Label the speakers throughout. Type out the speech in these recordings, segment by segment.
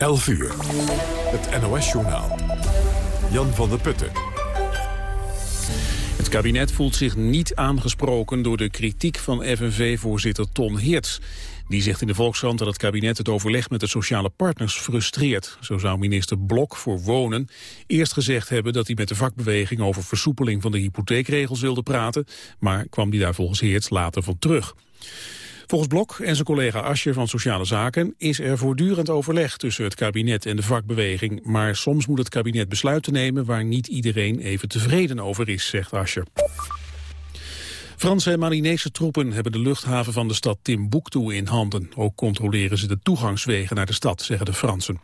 Speaker 1: 11 uur. Het NOS-journaal. Jan van der Putten.
Speaker 2: Het kabinet voelt zich niet aangesproken door de kritiek van FNV-voorzitter Ton Heerts. Die zegt in de Volkskrant dat het kabinet het overleg met de sociale partners frustreert. Zo zou minister Blok voor Wonen eerst gezegd hebben dat hij met de vakbeweging over versoepeling van de hypotheekregels wilde praten, maar kwam die daar volgens Heerts later van terug. Volgens Blok en zijn collega Ascher van Sociale Zaken is er voortdurend overleg tussen het kabinet en de vakbeweging. Maar soms moet het kabinet besluiten nemen waar niet iedereen even tevreden over is, zegt Ascher. Franse en Malinese troepen hebben de luchthaven van de stad Timbuktu in handen. Ook controleren ze de toegangswegen naar de stad, zeggen de Fransen.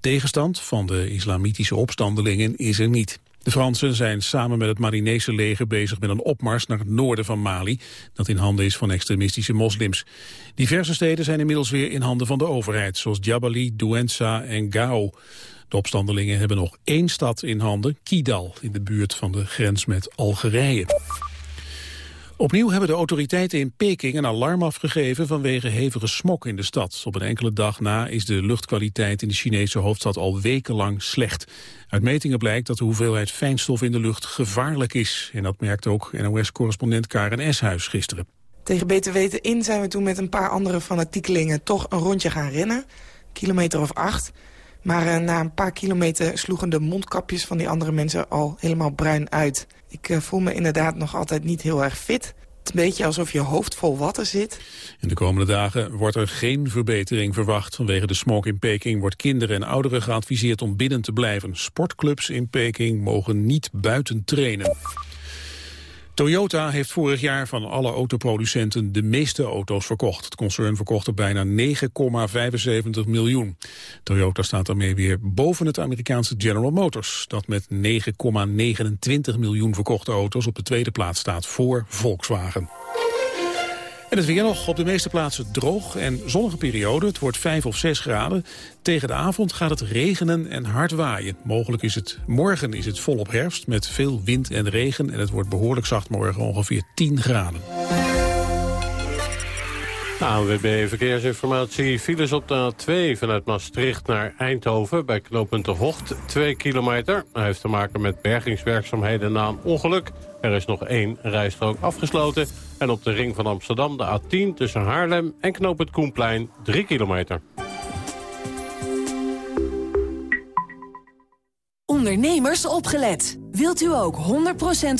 Speaker 2: Tegenstand van de islamitische opstandelingen is er niet. De Fransen zijn samen met het Marinese leger bezig met een opmars naar het noorden van Mali, dat in handen is van extremistische moslims. Diverse steden zijn inmiddels weer in handen van de overheid, zoals Djabali, Douenza en Gao. De opstandelingen hebben nog één stad in handen, Kidal, in de buurt van de grens met Algerije. Opnieuw hebben de autoriteiten in Peking een alarm afgegeven vanwege hevige smok in de stad. Op een enkele dag na is de luchtkwaliteit in de Chinese hoofdstad al wekenlang slecht. Uit metingen blijkt dat de hoeveelheid fijnstof in de lucht gevaarlijk is. En dat merkte ook NOS-correspondent Karen Eshuis gisteren.
Speaker 3: Tegen beter weten in zijn we toen met een paar andere fanatiekelingen toch een rondje gaan rennen. Kilometer of acht. Maar uh, na een paar kilometer sloegen de mondkapjes van die andere mensen al helemaal bruin uit. Ik uh, voel me inderdaad nog altijd niet heel erg fit. Het een beetje alsof je hoofd vol water zit.
Speaker 2: In de komende dagen wordt er geen verbetering verwacht. Vanwege de smog in Peking wordt kinderen en ouderen geadviseerd om binnen te blijven. Sportclubs in Peking mogen niet buiten trainen. Toyota heeft vorig jaar van alle autoproducenten de meeste auto's verkocht. Het concern verkocht er bijna 9,75 miljoen. Toyota staat daarmee weer boven het Amerikaanse General Motors... dat met 9,29 miljoen verkochte auto's op de tweede plaats staat voor Volkswagen. En het weer nog op de meeste plaatsen droog en zonnige periode. Het wordt 5 of 6 graden. Tegen de avond gaat het regenen en hard waaien. Mogelijk is het morgen is het volop herfst met veel wind en regen. En het wordt behoorlijk zacht morgen ongeveer 10 graden.
Speaker 4: ANWB Verkeersinformatie. Files op de A2 vanuit Maastricht naar Eindhoven... bij knooppunt De Hocht, 2 kilometer. Hij heeft te maken met bergingswerkzaamheden na een ongeluk. Er is nog één rijstrook afgesloten. En op de ring van Amsterdam de A10 tussen Haarlem en knooppunt Koenplein, 3 kilometer.
Speaker 5: Ondernemers opgelet. Wilt u ook 100%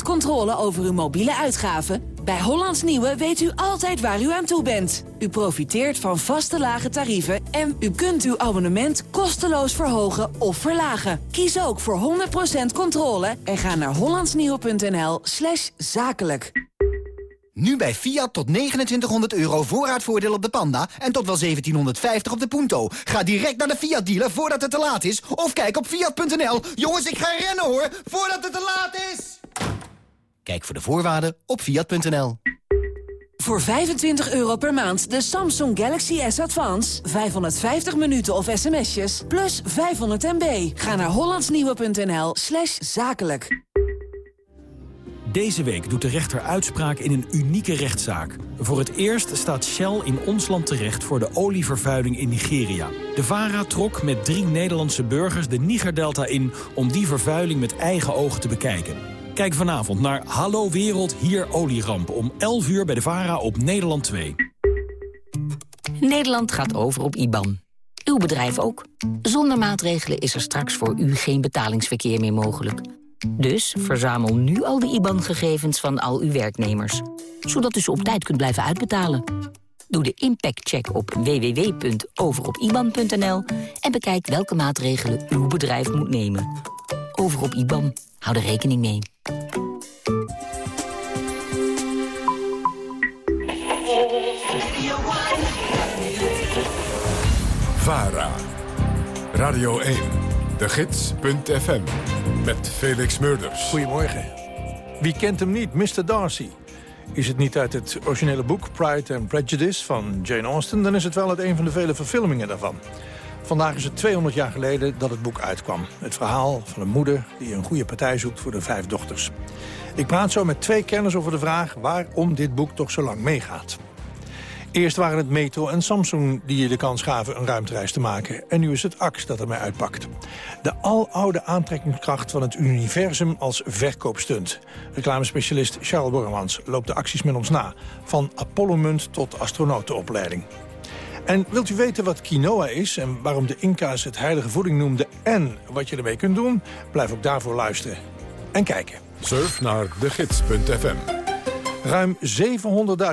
Speaker 5: controle over uw mobiele uitgaven? Bij Hollands Nieuwe weet u altijd waar u aan toe bent. U profiteert van vaste lage tarieven en u kunt uw abonnement kosteloos verhogen of verlagen. Kies ook voor 100% controle en ga naar hollandsnieuwe.nl slash zakelijk.
Speaker 6: Nu bij Fiat tot 2900 euro voorraadvoordeel op de Panda en tot wel 1750 op de Punto. Ga direct naar de Fiat dealer voordat het te laat is of kijk op fiat.nl. Jongens, ik ga rennen hoor, voordat het te laat is! Kijk voor de voorwaarden op fiat.nl.
Speaker 5: Voor 25 euro per maand de Samsung Galaxy S Advance. 550 minuten of sms'jes, plus 500 MB. Ga naar hollandsnieuwe.nl slash zakelijk.
Speaker 7: Deze week doet de rechter uitspraak in een unieke rechtszaak. Voor het eerst staat Shell in ons land terecht voor de olievervuiling in Nigeria. De VARA trok met drie Nederlandse burgers de Nigerdelta in... om die vervuiling met eigen ogen te bekijken. Kijk vanavond naar Hallo Wereld, hier olieramp... om 11 uur bij de VARA op Nederland 2.
Speaker 8: Nederland gaat over op IBAN. Uw bedrijf ook. Zonder maatregelen is er straks voor u geen betalingsverkeer meer mogelijk. Dus verzamel nu al de IBAN-gegevens van al uw werknemers. Zodat u ze op tijd kunt blijven uitbetalen. Doe de impactcheck op www.overopiban.nl en bekijk welke maatregelen uw bedrijf moet nemen. Over op IBAN. Hou er rekening mee.
Speaker 1: VARA. Radio 1. De Gids.fm. Met Felix Murders.
Speaker 9: Goedemorgen. Wie kent hem niet? Mr. Darcy. Is het niet uit het originele boek Pride and Prejudice van Jane Austen... dan is het wel uit een van de vele verfilmingen daarvan. Vandaag is het 200 jaar geleden dat het boek uitkwam. Het verhaal van een moeder die een goede partij zoekt voor de vijf dochters. Ik praat zo met twee kenners over de vraag waarom dit boek toch zo lang meegaat. Eerst waren het Metro en Samsung die je de kans gaven een ruimtereis te maken. En nu is het AX dat ermee uitpakt. De aloude aantrekkingskracht van het universum als verkoopstunt. Reclamespecialist Charles Borremans loopt de acties met ons na. Van Apollo-munt tot astronautenopleiding. En wilt u weten wat quinoa is en waarom de Inca's het heilige voeding noemden... en wat je ermee kunt doen? Blijf ook daarvoor luisteren. En kijken.
Speaker 1: Surf naar degids.fm.
Speaker 9: Ruim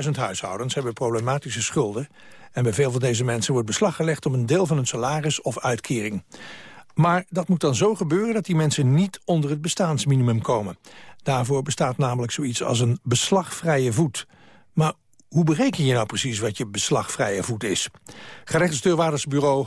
Speaker 9: 700.000 huishoudens hebben problematische schulden... en bij veel van deze mensen wordt beslag gelegd... op een deel van hun salaris of uitkering. Maar dat moet dan zo gebeuren dat die mensen niet onder het bestaansminimum komen. Daarvoor bestaat namelijk zoiets als een beslagvrije voet. Maar hoe bereken je nou precies wat je beslagvrije voet is? Gerechtsdeurwaardersbureau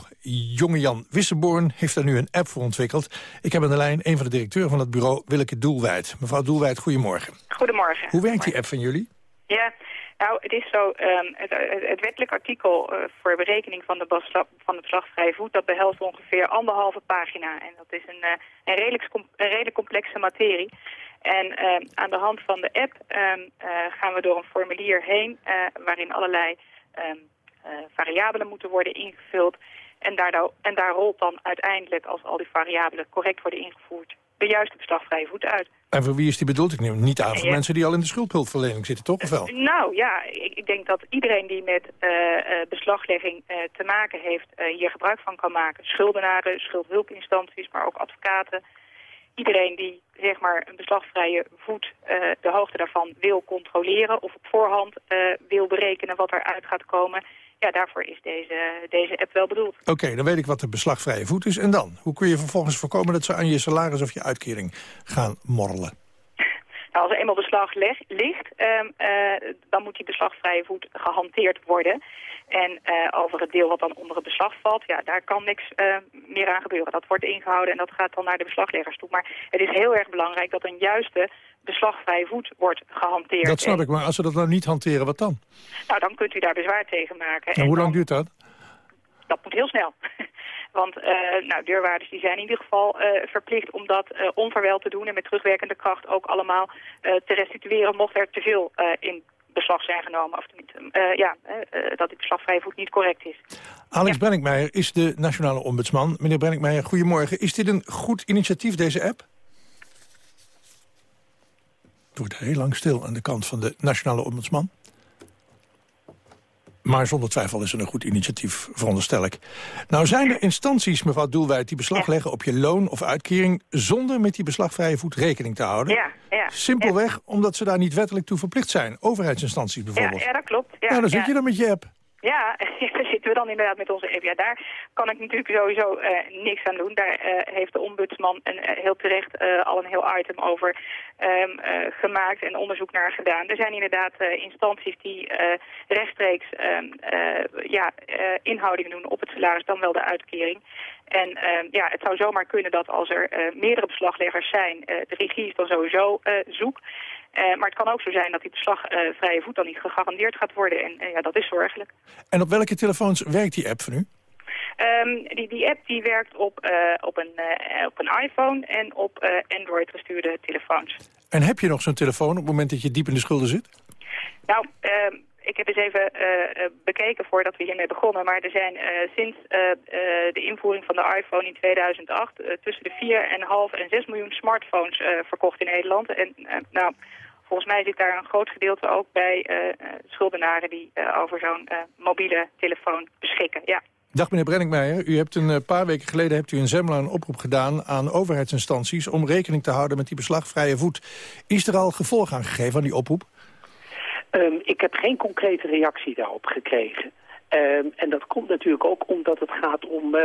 Speaker 9: Jonge Jan Wisseborn heeft daar nu een app voor ontwikkeld. Ik heb aan de lijn een van de directeuren van het bureau, Willeke Doelwijd. Mevrouw Doelwijd, goedemorgen.
Speaker 10: Goedemorgen.
Speaker 9: Hoe werkt die app van jullie?
Speaker 10: Ja, nou, het is zo, um, het, het, wettelijk artikel uh, voor berekening van de, beslag, van de beslagvrije voet, dat behelst ongeveer anderhalve pagina. En dat is een, uh, een, redelijk, een redelijk complexe materie. En uh, aan de hand van de app um, gaan we door een formulier heen waarin allerlei um, variabelen moeten worden ingevuld. En daar, en daar rolt dan uiteindelijk, als al die variabelen correct worden ingevoerd, de juiste beslagvrije voet uit.
Speaker 9: En voor wie is die bedoeld? Ik neem niet aan voor ja. mensen die al in de schuldhulpverlening zitten, toch? Of wel?
Speaker 10: Nou ja, ik, ik denk dat iedereen die met uh, beslaglegging uh, te maken heeft... hier gebruik van kan maken. Schuldenaren, schuldhulpinstanties, maar ook advocaten. Iedereen die zeg maar, een beslagvrije voet, de hoogte daarvan wil controleren... of op voorhand wil berekenen wat eruit gaat komen ja, daarvoor is deze, deze app wel bedoeld.
Speaker 9: Oké, okay, dan weet ik wat de beslagvrije voet is. En dan? Hoe kun je vervolgens voorkomen dat ze aan je salaris of je uitkering gaan morrelen?
Speaker 10: Nou, als er eenmaal beslag ligt, um, uh, dan moet die beslagvrije voet gehanteerd worden. En uh, over het deel wat dan onder het beslag valt, ja, daar kan niks uh, meer aan gebeuren. Dat wordt ingehouden en dat gaat dan naar de beslagleggers toe. Maar het is heel erg belangrijk dat een juiste beslagvrije voet wordt gehanteerd.
Speaker 9: Dat snap ik, maar als ze dat nou niet hanteren, wat dan?
Speaker 10: Nou, dan kunt u daar bezwaar tegen maken.
Speaker 9: En, en hoe lang duurt dat?
Speaker 10: Dat moet heel snel. Want uh, nou, deurwaarders die zijn in ieder geval uh, verplicht om dat uh, onverwijld te doen... en met terugwerkende kracht ook allemaal te restitueren... mocht er te veel in beslag zijn genomen. Of tenminste, ja, dat die beslagvrije voet niet correct is.
Speaker 9: Alex ja. Brenninkmeijer is de nationale ombudsman. Meneer Brenninkmeijer, goedemorgen. Is dit een goed initiatief, deze app? Het wordt heel lang stil aan de kant van de nationale ombudsman. Maar zonder twijfel is het een goed initiatief, veronderstel ik. Nou zijn er instanties, mevrouw Doelwijd, die beslag leggen op je loon of uitkering... zonder met die beslagvrije voet rekening te houden.
Speaker 10: Ja, ja,
Speaker 9: Simpelweg omdat ze daar niet wettelijk toe verplicht zijn. Overheidsinstanties bijvoorbeeld.
Speaker 10: Ja, ja dat klopt. Ja,
Speaker 9: nou, dan zit je dan met je app.
Speaker 10: Ja, daar zitten we dan inderdaad met onze. Ja, daar kan ik natuurlijk sowieso uh, niks aan doen. Daar uh, heeft de ombudsman een, uh, heel terecht al een heel item over um, gemaakt en onderzoek naar gedaan. Er zijn inderdaad instanties die rechtstreeks um, ja, inhoudingen doen op het salaris, dan wel de uitkering. En uh, ja, het zou zomaar kunnen dat als er meerdere beslagleggers zijn, de regie is dan sowieso zoek. Maar het kan ook zo zijn dat die beslagvrije voet dan niet gegarandeerd gaat worden. En ja, dat is zorgelijk.
Speaker 9: En op welke telefoons werkt die app van u?
Speaker 10: Um, die, die app die werkt op, op, een, op een iPhone en op Android gestuurde telefoons.
Speaker 9: En heb je nog zo'n telefoon op het moment dat je diep in de schulden zit?
Speaker 10: Nou, uh, ik heb eens even bekeken voordat we hiermee begonnen. Maar er zijn sinds de invoering van de iPhone in 2008... tussen de 4,5 en 6 miljoen smartphones verkocht in Nederland. En nou, volgens mij zit daar een groot gedeelte ook bij schuldenaren... die over zo'n mobiele telefoon beschikken, ja.
Speaker 9: Dag meneer Brenninkmeijer, u hebt een paar weken geleden hebt u in Zemmela een oproep gedaan aan overheidsinstanties om rekening te houden met die beslagvrije voet. Is er al gevolg aan gegeven aan die oproep?
Speaker 11: Um, ik heb geen concrete reactie daarop gekregen. Um, en dat komt natuurlijk ook omdat het gaat om uh,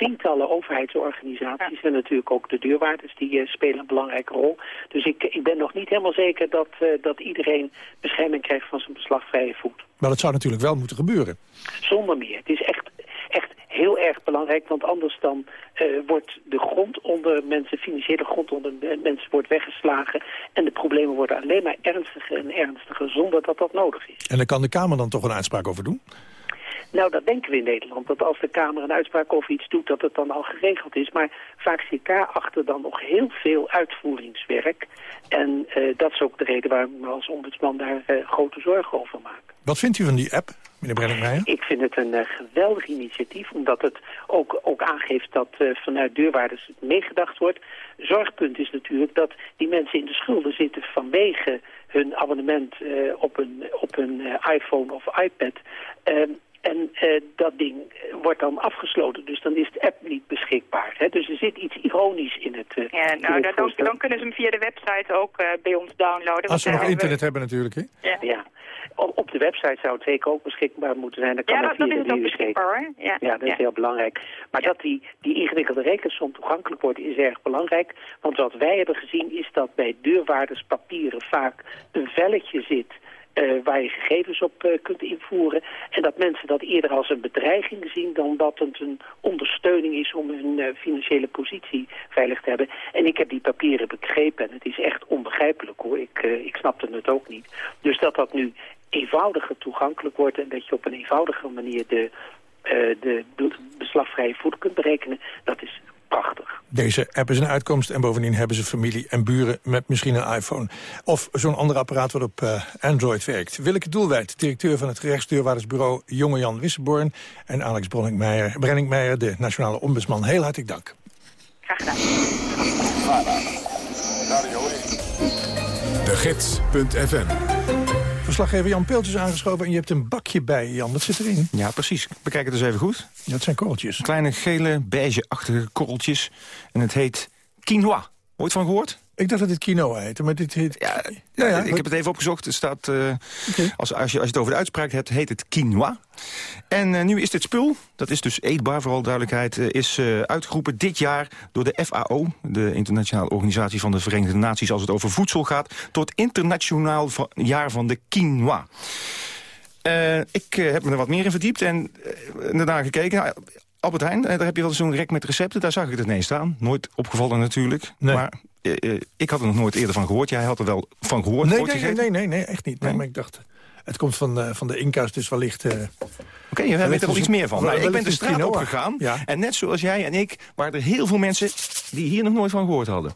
Speaker 11: tientallen overheidsorganisaties... Ja. en natuurlijk ook de deurwaarders, die uh, spelen een belangrijke rol. Dus ik, ik ben nog niet helemaal zeker dat, uh, dat iedereen bescherming krijgt van zijn beslagvrije voet.
Speaker 9: Maar dat zou natuurlijk wel moeten gebeuren.
Speaker 11: Zonder meer. Het is echt, echt heel erg belangrijk, want anders dan uh, wordt de grond onder mensen, financiële grond onder mensen wordt weggeslagen en de problemen worden alleen maar ernstiger en ernstiger zonder dat dat nodig is.
Speaker 9: En daar kan de Kamer dan toch een uitspraak over doen?
Speaker 11: Nou, dat denken we in Nederland. Dat als de Kamer een uitspraak over iets doet, dat het dan al geregeld is. Maar vaak zit daarachter dan nog heel veel uitvoeringswerk. En uh, dat is ook de reden waarom we als ombudsman daar uh, grote zorgen over maken.
Speaker 9: Wat vindt u van die app, meneer Brenningmeijer?
Speaker 11: Ik vind het een uh, geweldig initiatief, omdat het ook, ook aangeeft dat vanuit deurwaarders meegedacht wordt. Zorgpunt is natuurlijk dat die mensen in de schulden zitten vanwege hun abonnement op een, op een iPhone of iPad. En uh, dat ding wordt dan afgesloten, dus dan is de app niet beschikbaar. Hè? Dus er zit iets ironisch in het uh,
Speaker 10: Ja, nou, dan, dan, kunnen ze hem via de website ook uh, bij ons downloaden.
Speaker 9: Als ze nog internet we... hebben natuurlijk, hè?
Speaker 11: Ja. ja. Op de website zou het zeker ook beschikbaar moeten zijn. Dan kan
Speaker 10: ja, dat, dat is het ook beschikbaar, hoor.
Speaker 11: Ja, ja dat is heel belangrijk. Maar dat die, die ingewikkelde rekensom toegankelijk wordt, is erg belangrijk. Want wat wij hebben gezien is dat bij deurwaarders papieren vaak een velletje zit uh, waar je gegevens op uh, kunt invoeren. En dat mensen dat eerder als een bedreiging zien dan dat het een ondersteuning is om hun uh, financiële positie veilig te hebben. En ik heb die papieren begrepen en het is echt onbegrijpelijk hoor. Ik, ik snapte het ook niet. Dus dat dat nu eenvoudiger toegankelijk wordt en dat je op een eenvoudige manier de, de beslagvrije voet kunt berekenen, dat is prachtig.
Speaker 9: Deze app is een uitkomst en bovendien hebben ze familie en buren met misschien een iPhone. Of zo'n ander apparaat wat op uh, Android werkt. Willeke Doelwijd, directeur van het gerechtsdeurwaardersbureau Jonge Jan Wisseborn... en Alex Brenningmeijer, Brenningmeijer, de nationale ombudsman. Heel hartelijk dank.
Speaker 10: Graag gedaan.
Speaker 1: De Gids.fm
Speaker 9: Verslaggever Jan Peeltjes aangeschoven en je hebt een bakje bij, Jan. Wat zit erin?
Speaker 12: Ja, precies. Bekijk het eens even goed.
Speaker 9: Dat zijn korreltjes.
Speaker 12: Kleine gele, beige-achtige korreltjes. En het heet quinoa. Ooit van gehoord?
Speaker 9: Ik dacht dat het quinoa heette, maar dit heet...
Speaker 12: Ja, ja, ja ik heb het even opgezocht. Het staat, uh, als, als, je, als je het over de uitspraak hebt, heet het quinoa. En uh, nu is dit spul, dat is dus eetbaar voor alle duidelijkheid... Uh, is uitgeroepen dit jaar door de FAO... de Internationale Organisatie van de Verenigde Naties... als het over voedsel gaat, tot internationaal van, jaar van de quinoa. ik heb me er wat meer in verdiept en daarna gekeken... Nou, Albert Heijn, daar heb je wel zo'n rek met recepten. Daar zag ik het ineens staan. Nooit opgevallen natuurlijk. Nee. Maar ik had er nog nooit eerder van gehoord. Jij had er wel van gehoord?
Speaker 9: Nee, nee, nee, nee, nee, echt niet. Nee? maar ik dacht, het komt van, uh, van de Inca's, dus wellicht... Uh,
Speaker 12: Oké, okay, je weet er wel iets meer van. Nou, ik ben de straat opgegaan. Ja. En net zoals jij en ik waren er heel veel mensen... die hier nog nooit van gehoord hadden.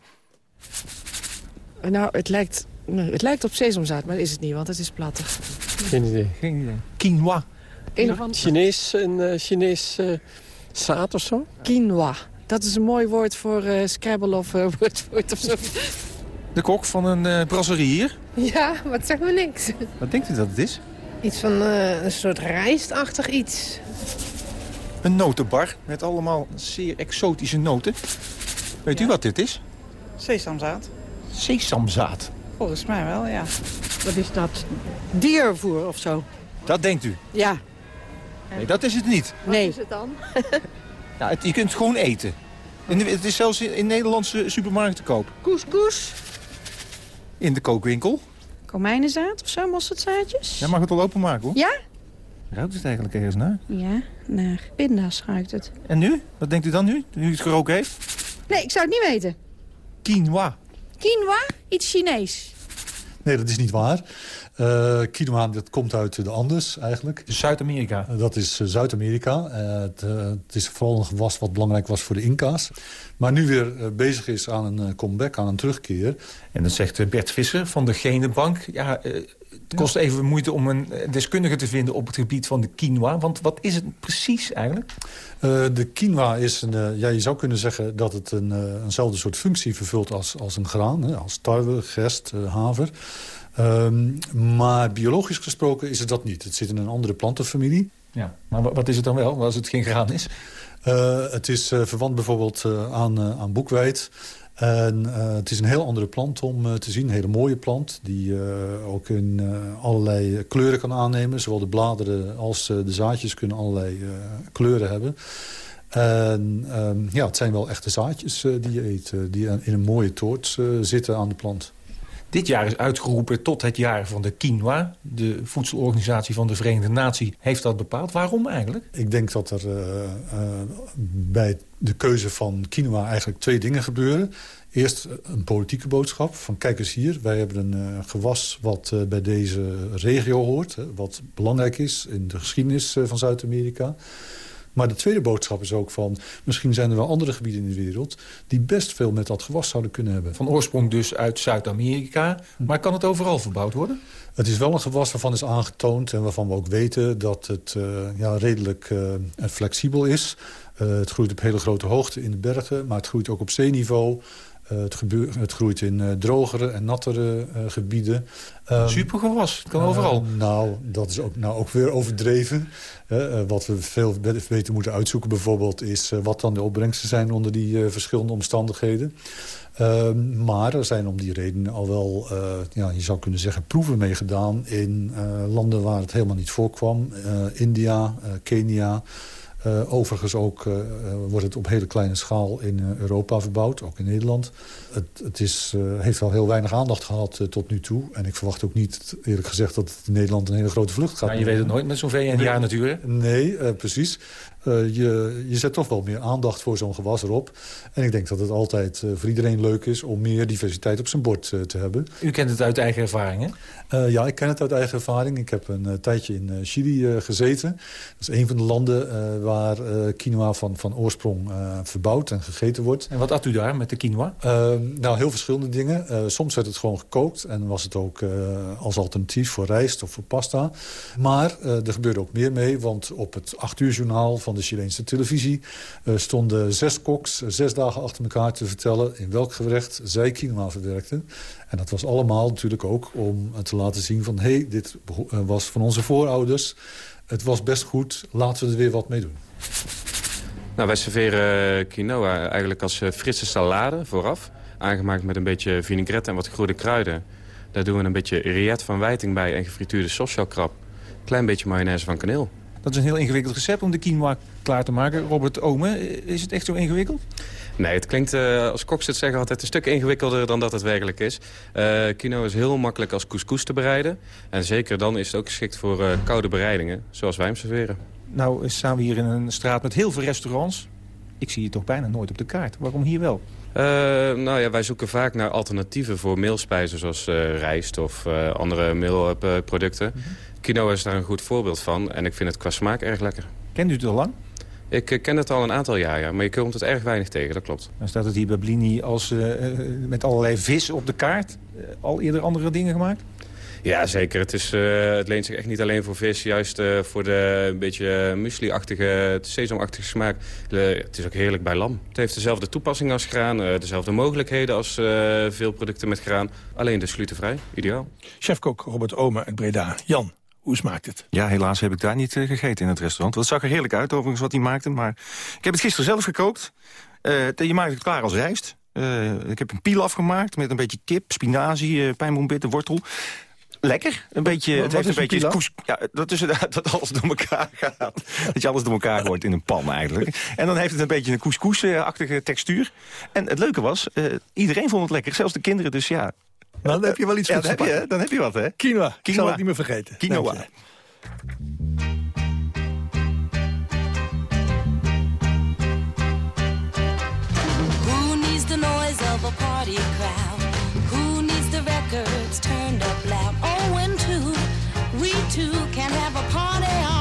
Speaker 13: Nou, het lijkt, het lijkt op sesamzaad, maar dat is het niet, want het is plattig.
Speaker 14: Geen idee.
Speaker 12: Geen idee. Quinoa.
Speaker 14: Een of. Chinees, een uh, Chinees zaad of zo?
Speaker 13: Quinoa. Dat is een mooi woord voor uh, Scrabble of uh, woordwoord of zo.
Speaker 12: De kok van een uh, brasserie hier?
Speaker 13: Ja, wat zegt me niks.
Speaker 12: Wat denkt u dat het is?
Speaker 13: Iets van een soort rijstachtig iets.
Speaker 12: Een notenbar met allemaal zeer exotische noten. Weet ja. u wat dit is?
Speaker 15: Sesamzaad.
Speaker 12: Sesamzaad?
Speaker 15: Volgens mij wel, ja.
Speaker 13: Wat is dat? Diervoer of zo?
Speaker 12: Dat denkt u?
Speaker 13: Ja.
Speaker 12: Nee, dat is het niet.
Speaker 13: Nee.
Speaker 15: Wat is het dan?
Speaker 12: Het, je kunt het gewoon eten. In de, het is zelfs in, in Nederlandse supermarkten te koop.
Speaker 13: Couscous?
Speaker 12: In de kookwinkel.
Speaker 13: Komijnenzaad of zo, mosterdzaadjes?
Speaker 12: Ja, mag het wel openmaken hoor.
Speaker 13: Ja?
Speaker 12: Ruikt het eigenlijk ergens naar?
Speaker 13: Ja, naar pinda's ruikt het.
Speaker 12: En nu? Wat denkt u dan nu, nu het geroken heeft?
Speaker 13: Nee, ik zou het niet weten.
Speaker 12: Quinoa.
Speaker 13: Quinoa? Iets Chinees.
Speaker 16: Nee, dat is niet waar. Uh, quinoa dat komt uit de Andes eigenlijk.
Speaker 12: Zuid-Amerika?
Speaker 16: Uh, dat is uh, Zuid-Amerika. Het, het, is vooral een gewas wat belangrijk was voor de Inca's. Maar nu weer bezig is aan een comeback, aan een terugkeer.
Speaker 12: En dan zegt Bert Visser van de Genenbank... Ja, het kost even moeite om een deskundige te vinden op het gebied van de quinoa. Want wat is het precies eigenlijk?
Speaker 16: Uh, de quinoa is een... Ja, je zou kunnen zeggen dat het een, eenzelfde soort functie vervult als, als een graan. Hè, als tarwe, gerst, haver. Um, maar biologisch gesproken is het dat niet. Het zit in een andere plantenfamilie.
Speaker 12: Ja, maar wat is het dan wel als het geen graan is?
Speaker 16: Het is verwant bijvoorbeeld aan, aan boekwijd... En het is een heel andere plant om te zien. Een hele mooie plant die ook in allerlei kleuren kan aannemen. Zowel de bladeren als de zaadjes kunnen allerlei kleuren hebben. En um, ja, het zijn wel echte zaadjes die je eet. die in een mooie toort zitten aan de plant.
Speaker 17: Dit jaar is uitgeroepen tot het jaar van de quinoa. De voedselorganisatie van de Verenigde Naties heeft dat bepaald. Waarom eigenlijk?
Speaker 16: Ik denk dat er uh, uh, bij de keuze van quinoa eigenlijk twee dingen gebeuren. Eerst een politieke boodschap van kijk eens hier. Wij hebben een gewas wat bij deze regio hoort. Wat belangrijk is in de geschiedenis van Zuid-Amerika. Maar de tweede boodschap is ook van... misschien zijn er wel andere gebieden in de wereld... die best veel met dat gewas zouden kunnen hebben.
Speaker 17: Van oorsprong dus uit Zuid-Amerika. Maar kan het overal verbouwd worden?
Speaker 16: Het is wel een gewas waarvan is aangetoond... en waarvan we ook weten dat het ja, redelijk flexibel is. het groeit op hele grote hoogte in de bergen... maar het groeit ook op zeeniveau... Uh, het, het, groeit in uh, drogere en nattere uh, gebieden.
Speaker 17: Um, Supergewas, het kan overal.
Speaker 16: nou, dat is ook, nou ook weer overdreven. wat we veel beter moeten uitzoeken bijvoorbeeld... is wat dan de opbrengsten zijn onder die verschillende omstandigheden. Ehm, maar er zijn om die reden al wel, ja, je zou kunnen zeggen... proeven meegedaan in landen waar het helemaal niet voorkwam. India, Kenia... Uh, overigens ook uh, wordt het op hele kleine schaal in uh, Europa verbouwd, ook in Nederland. Het, het is, heeft al heel weinig aandacht gehad tot nu toe. En ik verwacht ook niet, eerlijk gezegd, dat het in Nederland een hele grote vlucht gaat.
Speaker 17: Maar je weet het nooit met zo'n VN-jaar natuurlijk.
Speaker 16: Nee, precies. Je, je zet toch wel meer aandacht voor zo'n gewas erop. En ik denk dat het altijd voor iedereen leuk is om meer diversiteit op zijn bord te hebben.
Speaker 17: U kent het uit eigen ervaring, hè?
Speaker 16: ja, ik ken het uit eigen ervaring. Ik heb een tijdje in Chili gezeten. Dat is een van de landen waar waar quinoa van, van oorsprong verbouwd en gegeten wordt.
Speaker 17: En wat at u daar met de quinoa?
Speaker 16: Uh, nou, heel verschillende dingen. soms werd het gewoon gekookt en was het ook als alternatief voor rijst of voor pasta. Maar er gebeurde ook meer mee, want op het 8 uur journaal van de Chileense televisie stonden zes koks zes dagen achter elkaar te vertellen in welk gerecht zij quinoa verwerkten. En dat was allemaal natuurlijk ook om te laten zien van... hé, hey, dit was van onze voorouders. Het was best goed, laten we er weer wat mee doen.
Speaker 18: Nou, wij serveren quinoa eigenlijk als eh, frisse salade vooraf. Aangemaakt met een beetje vinaigrette en wat groene kruiden. Daar doen we een beetje riet van wijting bij en gefrituurde sosjalkrab. Klein beetje mayonaise van kaneel.
Speaker 17: Dat is een heel ingewikkeld recept om de quinoa klaar te maken. Robert Ome, is het echt zo ingewikkeld?
Speaker 18: Nee, het klinkt uh, als koks het zeggen altijd een stuk ingewikkelder dan dat het werkelijk is. Uh, quinoa is heel makkelijk als couscous te bereiden. En zeker dan is het ook geschikt voor uh, koude bereidingen, zoals wij hem serveren.
Speaker 17: Nou staan we hier in een straat met heel veel restaurants. Ik zie je toch bijna nooit op de kaart. Waarom hier wel?
Speaker 18: Uh, nou ja, wij zoeken vaak naar alternatieven voor meelspijzen zoals uh, rijst of uh, andere meelproducten. Mm -hmm. Quinoa is daar een goed voorbeeld van en ik vind het qua smaak erg lekker.
Speaker 17: Kent u het al lang?
Speaker 18: Ik ken het al een aantal jaar, ja, maar je komt het erg weinig tegen, dat klopt.
Speaker 17: Dan staat het hier bij Blini als, met allerlei vis op de kaart. al eerder andere dingen gemaakt?
Speaker 18: Ja, zeker. Het, is, uh, het leent zich echt niet alleen voor vis. Juist uh, voor de een beetje muesli-achtige, sesamachtige smaak. Het is ook heerlijk bij lam. Het heeft dezelfde toepassing als graan. dezelfde mogelijkheden als veel producten met graan. Alleen dus glutenvrij. Ideaal.
Speaker 9: Chefkok Robert Omer uit Breda. Jan, hoe smaakt het?
Speaker 12: Ja, helaas heb ik daar niet gegeten in het restaurant. Dat zag er heerlijk uit overigens wat hij maakte. Maar ik heb het gisteren zelf gekookt. je maakt het klaar als rijst. ik heb een piel afgemaakt met een beetje kip, spinazie, pijnboombitten, wortel. Lekker. Een beetje, het heeft een beetje koes, ja, dat is dat alles door elkaar gaat. dat je alles door elkaar gooit in een pan eigenlijk. En dan heeft het een beetje een couscous-achtige textuur. En het leuke was, uh, iedereen vond het lekker. Zelfs de kinderen, dus ja.
Speaker 9: Dan heb je wel iets
Speaker 12: ja, dan heb je, dan heb je wat, hè?
Speaker 9: Quinoa. Quinoa. Ik zal het niet meer vergeten.
Speaker 12: Quinoa.
Speaker 19: Who needs the noise of a party crowd? Who needs the records turned up loud? we two can have a party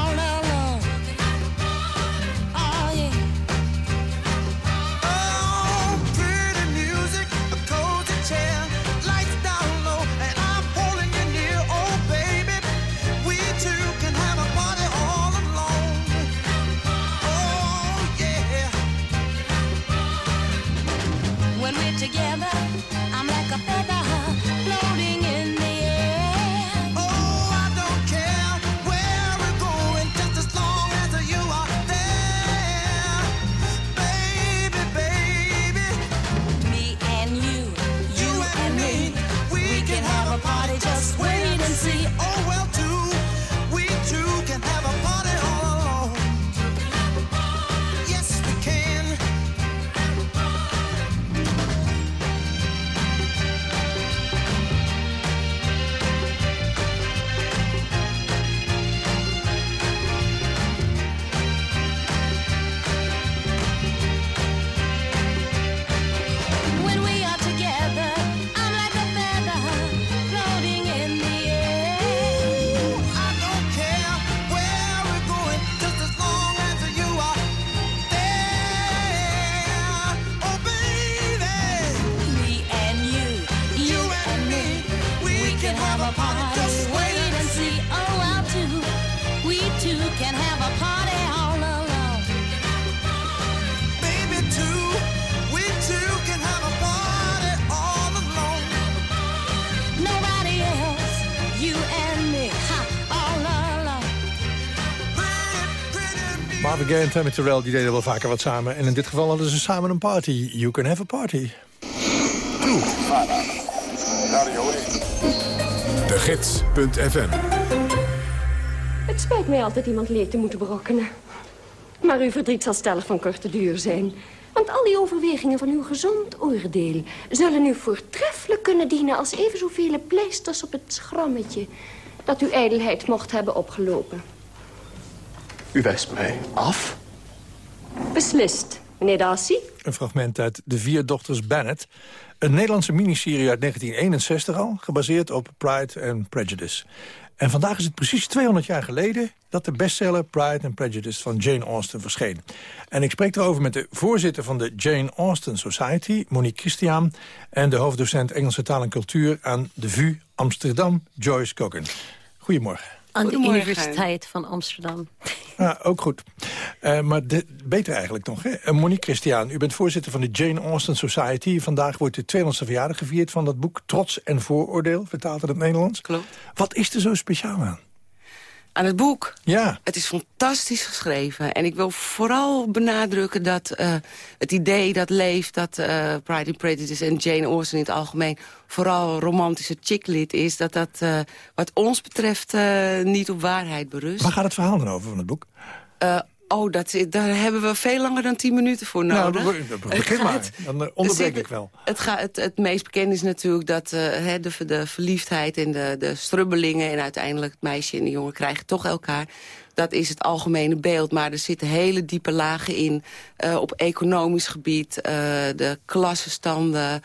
Speaker 9: En Tammy Terrell die deden wel vaker wat samen. En in dit geval hadden ze samen een party. You can have a party.
Speaker 1: De Gids.fm
Speaker 20: Het spijt mij altijd iemand leed te moeten berokkenen. Maar uw verdriet zal stellig van korte duur zijn. Want al die overwegingen van uw gezond oordeel... zullen u voortreffelijk kunnen dienen als even zoveel pleisters op het schrammetje... dat uw ijdelheid mocht hebben opgelopen.
Speaker 21: U wijst mij af?
Speaker 20: Beslist, meneer Darcy.
Speaker 9: Een fragment uit De Vier Dochters Bennett. Een Nederlandse miniserie uit 1961 al, gebaseerd op Pride and Prejudice. En vandaag is het precies 200 jaar geleden dat de bestseller Pride and Prejudice van Jane Austen verscheen. En ik spreek erover met de voorzitter van de Jane Austen Society, Monique Christian... en de hoofddocent Engelse taal en cultuur aan de VU Amsterdam, Joyce Cogan. Goedemorgen.
Speaker 22: Aan de. Universiteit van Amsterdam.
Speaker 9: Ja, ook goed. Eh, maar de- beter eigenlijk nog. Hè? Eh, Monique Christian, u bent voorzitter van de Jane Austen Society. Vandaag wordt de 200ste verjaardag gevierd van dat boek Trots en Vooroordeel, vertaald in het Nederlands.
Speaker 23: Klopt.
Speaker 9: Wat is er zo speciaal aan?
Speaker 23: Aan het boek?
Speaker 9: Ja.
Speaker 23: Het is fantastisch geschreven. En ik wil vooral benadrukken dat eh, het idee dat leeft... dat eh, Pride and Prejudice en Jane Austen in het algemeen... vooral romantische chicklit is... dat dat eh, wat ons betreft niet op waarheid berust.
Speaker 9: Waar gaat het verhaal dan over van het boek?
Speaker 23: Oh, dat, daar hebben we veel langer dan tien minuten voor
Speaker 9: Nou,
Speaker 23: nodig.
Speaker 9: be- begin maar. Dan eh, onderbreek ik wel.
Speaker 23: Het, gaat, het, het meest bekend is natuurlijk dat eh, de, de verliefdheid en de, de strubbelingen... en uiteindelijk het meisje en de jongen krijgen toch elkaar. Dat is het algemene beeld, maar er zitten hele diepe lagen in... eh, op economisch gebied, de klassenstanden,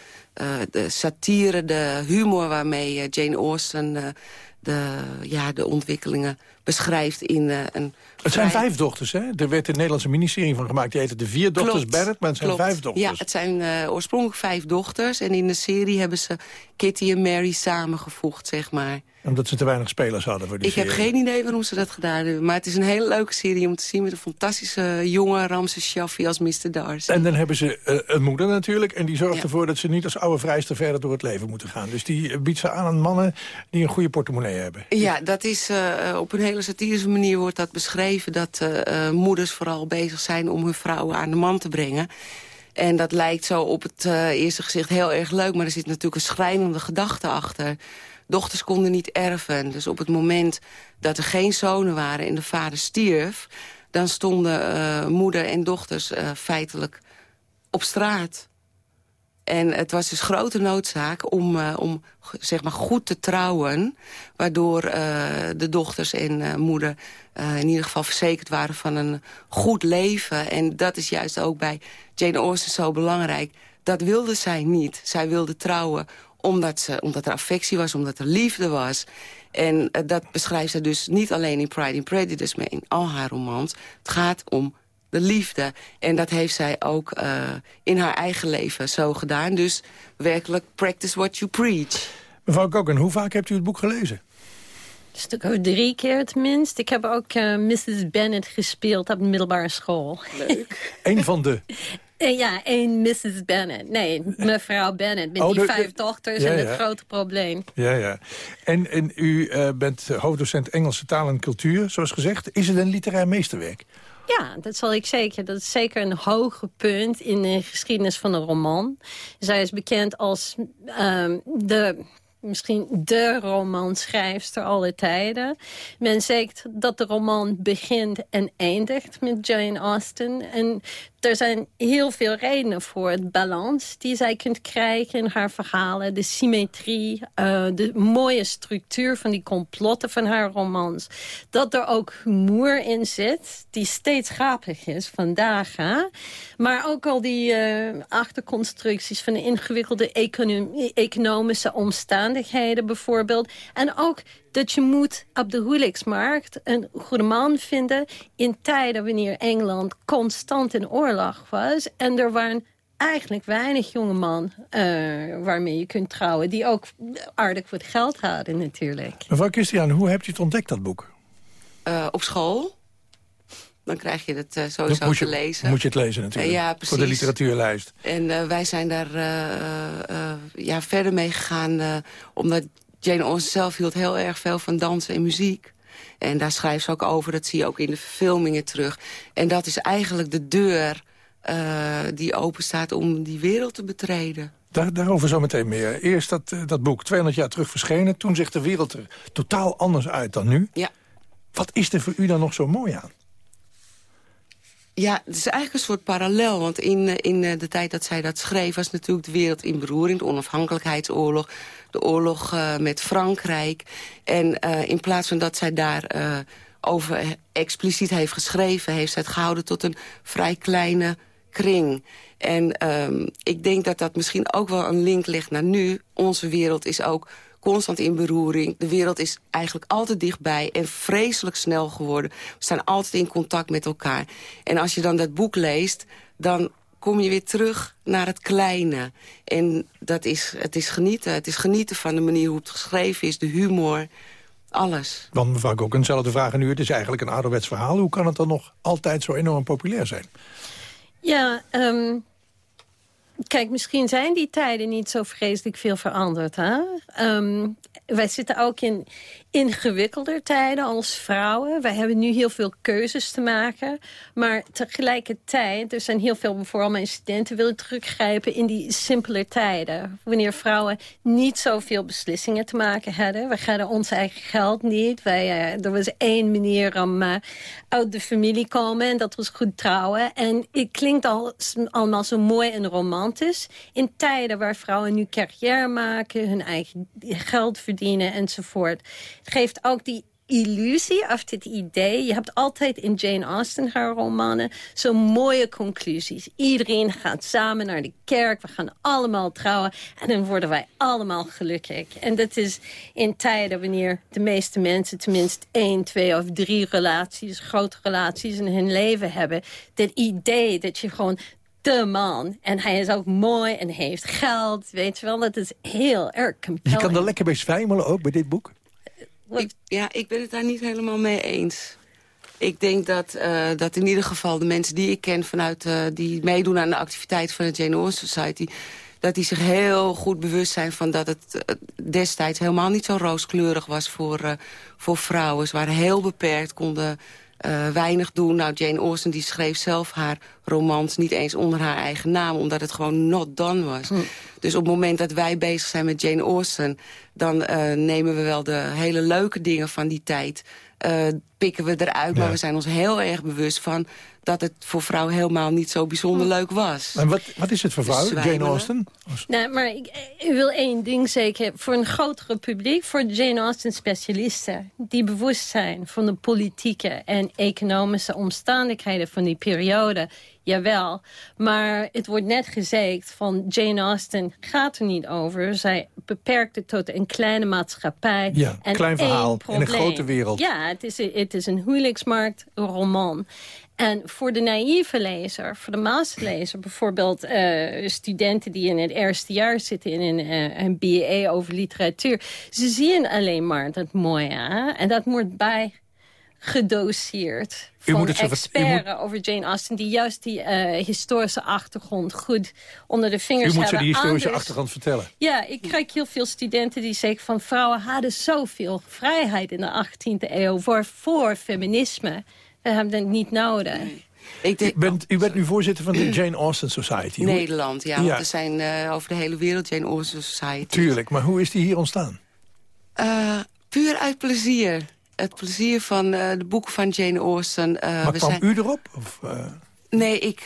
Speaker 23: de satire, de humor... waarmee Jane Austen de, ja, de ontwikkelingen beschrijft in een...
Speaker 9: Het zijn vijf dochters, hè? Er werd een Nederlandse miniserie van gemaakt. Die heette De Vier Dochters
Speaker 23: Klopt,
Speaker 9: maar het zijn
Speaker 23: klopt.
Speaker 9: vijf dochters.
Speaker 23: Ja, het zijn eh, oorspronkelijk vijf dochters. En in de serie hebben ze Kitty en Mary samengevoegd, zeg maar.
Speaker 9: Omdat ze te weinig spelers hadden voor die
Speaker 23: Ik heb geen idee waarom ze dat gedaan hebben. Maar het is een hele leuke serie om te zien... met een fantastische jonge Ramses Shaffi als Mr. Darcy.
Speaker 9: En dan hebben ze eh, een moeder natuurlijk. En die zorgt ervoor dat ze niet als oude vrijster verder door het leven moeten gaan. Dus die biedt ze aan aan mannen die een goede portemonnee hebben.
Speaker 23: Ja, dat is eh, op een hele satirische manier wordt dat beschreven... dat eh, eh, moeders vooral bezig zijn om hun vrouwen aan de man te brengen. En dat lijkt zo op het eh, eerste gezicht heel erg leuk... maar er zit natuurlijk een schrijnende gedachte achter. Dochters konden niet erven. Dus op het moment dat er geen zonen waren en de vader stierf... dan stonden moeder en dochters feitelijk op straat. En het was dus grote noodzaak om, eh, om zeg maar goed te trouwen... waardoor eh, de dochters en eh, moeder in ieder geval verzekerd waren van een goed leven. En dat is juist ook bij Jane Austen zo belangrijk. Dat wilde zij niet. Zij wilde trouwen omdat, ze, omdat er affectie was, omdat er liefde was. En dat beschrijft ze dus niet alleen in Pride and Prejudice... maar in al haar romans. Het gaat om de liefde. En dat heeft zij ook eh, in haar eigen leven zo gedaan. Dus werkelijk practice what you preach.
Speaker 9: Mevrouw Kokken, hoe vaak hebt u het boek gelezen?
Speaker 22: Een stuk of drie keer tenminste. Ik heb ook eh, Mrs. Bennet gespeeld op de middelbare school.
Speaker 23: Leuk.
Speaker 9: Eén van de.
Speaker 22: Eh, ja, één Mrs. Bennet. Nee, mevrouw Bennet. Met
Speaker 9: Oh,
Speaker 22: die
Speaker 9: de-
Speaker 22: vijf dochters
Speaker 9: Ja,
Speaker 22: en
Speaker 9: ja.
Speaker 22: het grote probleem.
Speaker 9: Ja, ja. En, en u eh, bent hoofddocent Engelse taal en cultuur, zoals gezegd. Is het een literair meesterwerk?
Speaker 22: Ja, dat zal ik zeker. Dat is zeker een hoger punt in de geschiedenis van een roman. Zij is bekend als ehm, de, misschien de romanschrijfster aller tijden. Men zegt dat de roman begint en eindigt met Jane Austen. En er zijn heel veel redenen voor. Het balans die zij kunt krijgen in haar verhalen. De symmetrie, eh, de mooie structuur van die complotten van haar romans. Dat er ook humor in zit, die steeds grappig is vandaag. Hè? Maar ook al die eh, achterconstructies van de ingewikkelde economische omstandigheden bijvoorbeeld. En ook dat je moet op de huwelijksmarkt een goede man vinden... in tijden wanneer Engeland constant in oorlog was. En er waren eigenlijk weinig jonge man eh, waarmee je kunt trouwen... die ook aardig wat geld hadden natuurlijk.
Speaker 9: Mevrouw Christian, hoe hebt u het ontdekt, dat boek?
Speaker 23: Eh, op school. Dan krijg je het eh, sowieso
Speaker 9: moet je,
Speaker 23: te lezen.
Speaker 9: Moet je het lezen natuurlijk,
Speaker 23: ja, precies.
Speaker 9: voor de literatuurlijst.
Speaker 23: En eh, wij zijn daar eh, eh, ja, verder mee gegaan... eh, omdat Jane Austen zelf hield heel erg veel van dansen en muziek. En daar schrijft ze ook over, dat zie je ook in de verfilmingen terug. En dat is eigenlijk de deur eh, die open staat om die wereld te betreden.
Speaker 9: Daar, daarover zo meteen meer. Eerst dat, eh, dat boek, 200 jaar terug verschenen. Toen zegt de wereld er totaal anders uit dan nu.
Speaker 23: Ja.
Speaker 9: Wat is er voor u dan nog zo mooi aan?
Speaker 23: Ja, het is eigenlijk een soort parallel. Want in, eh, in de tijd dat zij dat schreef... was natuurlijk de wereld in beroering. De onafhankelijkheidsoorlog. De oorlog eh, met Frankrijk. En eh, in plaats van dat zij daar eh, over expliciet heeft geschreven... heeft zij het gehouden tot een vrij kleine kring. En ehm, ik denk dat dat misschien ook wel een link legt naar nu. Onze wereld is ook constant in beroering. De wereld is eigenlijk altijd dichtbij en vreselijk snel geworden. We staan altijd in contact met elkaar. En als je dan dat boek leest, dan kom je weer terug naar het kleine. En dat is, het is genieten. Het is genieten van de manier hoe het geschreven is, de humor, alles.
Speaker 9: Want mevrouw Kok, eenzelfde vraag aan u. Het is eigenlijk een ouderwets verhaal. Hoe kan het dan nog altijd zo enorm populair zijn?
Speaker 22: Ja, ehm, kijk, misschien zijn die tijden niet zo vreselijk veel veranderd. Hè? Ehm, wij zitten ook in ingewikkelder tijden als vrouwen. Wij hebben nu heel veel keuzes te maken. Maar tegelijkertijd, er zijn heel veel, vooral mijn studenten willen teruggrijpen in die simpeler tijden. Wanneer vrouwen niet zoveel beslissingen te maken hadden. We hadden ons eigen geld niet. Wij, eh, er was één manier om eh, uit de familie komen en dat was goed trouwen. En het klinkt al, allemaal zo mooi en romantisch. In tijden waar vrouwen nu carrière maken, hun eigen geld verdienen enzovoort. Het geeft ook die illusie of dit idee. Je hebt altijd in Jane Austen haar romanen zo'n mooie conclusies. Iedereen gaat samen naar de kerk, we gaan allemaal trouwen... en dan worden wij allemaal gelukkig. En dat is in tijden wanneer de meeste mensen... tenminste één, twee of drie relaties, grote relaties in hun leven hebben. Dat idee dat je gewoon de man. En hij is ook mooi en heeft geld, weet je wel. Dat is heel erg
Speaker 9: Je
Speaker 22: compelling.
Speaker 9: kan er lekker bij zwijmelen ook, bij dit boek.
Speaker 23: Ik, ja, ik ben het daar niet helemaal mee eens. Ik denk dat, eh, dat in ieder geval de mensen die ik ken... Vanuit, eh, die meedoen aan de activiteit van de Jane Austen Society... dat die zich heel goed bewust zijn van dat het eh, destijds helemaal niet zo rooskleurig was voor, eh, voor vrouwen. Ze waren heel beperkt, konden eh, weinig doen. Nou, Jane Austen die schreef zelf haar romans niet eens onder haar eigen naam... omdat het gewoon not done was. Dus op het moment dat wij bezig zijn met Jane Austen... dan eh, nemen we wel de hele leuke dingen van die tijd... eh, pikken we eruit, maar we zijn ons heel erg bewust van... dat het voor vrouwen helemaal niet zo bijzonder leuk was.
Speaker 9: En wat, wat is het voor vrouw, Jane. Austen?
Speaker 22: Nee, maar ik, ik wil één ding zeker. Voor een grotere publiek, voor Jane Austen specialisten... die bewust zijn van de politieke en economische omstandigheden van die periode... Jawel, maar het wordt net gezegd van Jane Austen gaat er niet over. Zij beperkt het tot een kleine maatschappij.
Speaker 9: Ja,
Speaker 22: en
Speaker 9: klein verhaal in een grote wereld.
Speaker 22: Ja, het is, het is een huwelijksmarkt, een roman. En voor de naïeve lezer, voor de masterlezer... bijvoorbeeld eh, studenten die in het eerste jaar zitten... in een, eh, BA over literatuur... ze zien alleen maar dat mooie. Hè? En dat wordt bij gedoseerd
Speaker 9: U
Speaker 22: van
Speaker 9: moet
Speaker 22: experts over Jane Austen... die juist die eh, historische achtergrond goed onder de vingers
Speaker 9: U moet ze
Speaker 22: hebben.
Speaker 9: die historische
Speaker 22: Anders-
Speaker 9: achtergrond vertellen.
Speaker 22: ja, ik krijg heel veel studenten die zeggen van... vrouwen hadden zoveel vrijheid in de 18e eeuw voor, voor feminisme. We hebben het niet nodig.
Speaker 23: Ik denk,
Speaker 9: U bent, u bent nu voorzitter van de Jane Austen Society.
Speaker 23: Nederland, ja. Want er zijn eh, over de hele wereld Jane Austen Society.
Speaker 9: Tuurlijk, maar hoe is die hier ontstaan?
Speaker 23: Eh, puur uit plezier. Het plezier van eh, de boeken van Jane Austen. Eh,
Speaker 9: maar kwam
Speaker 23: zijn...
Speaker 9: u erop? Of, eh,
Speaker 23: Nee, ik,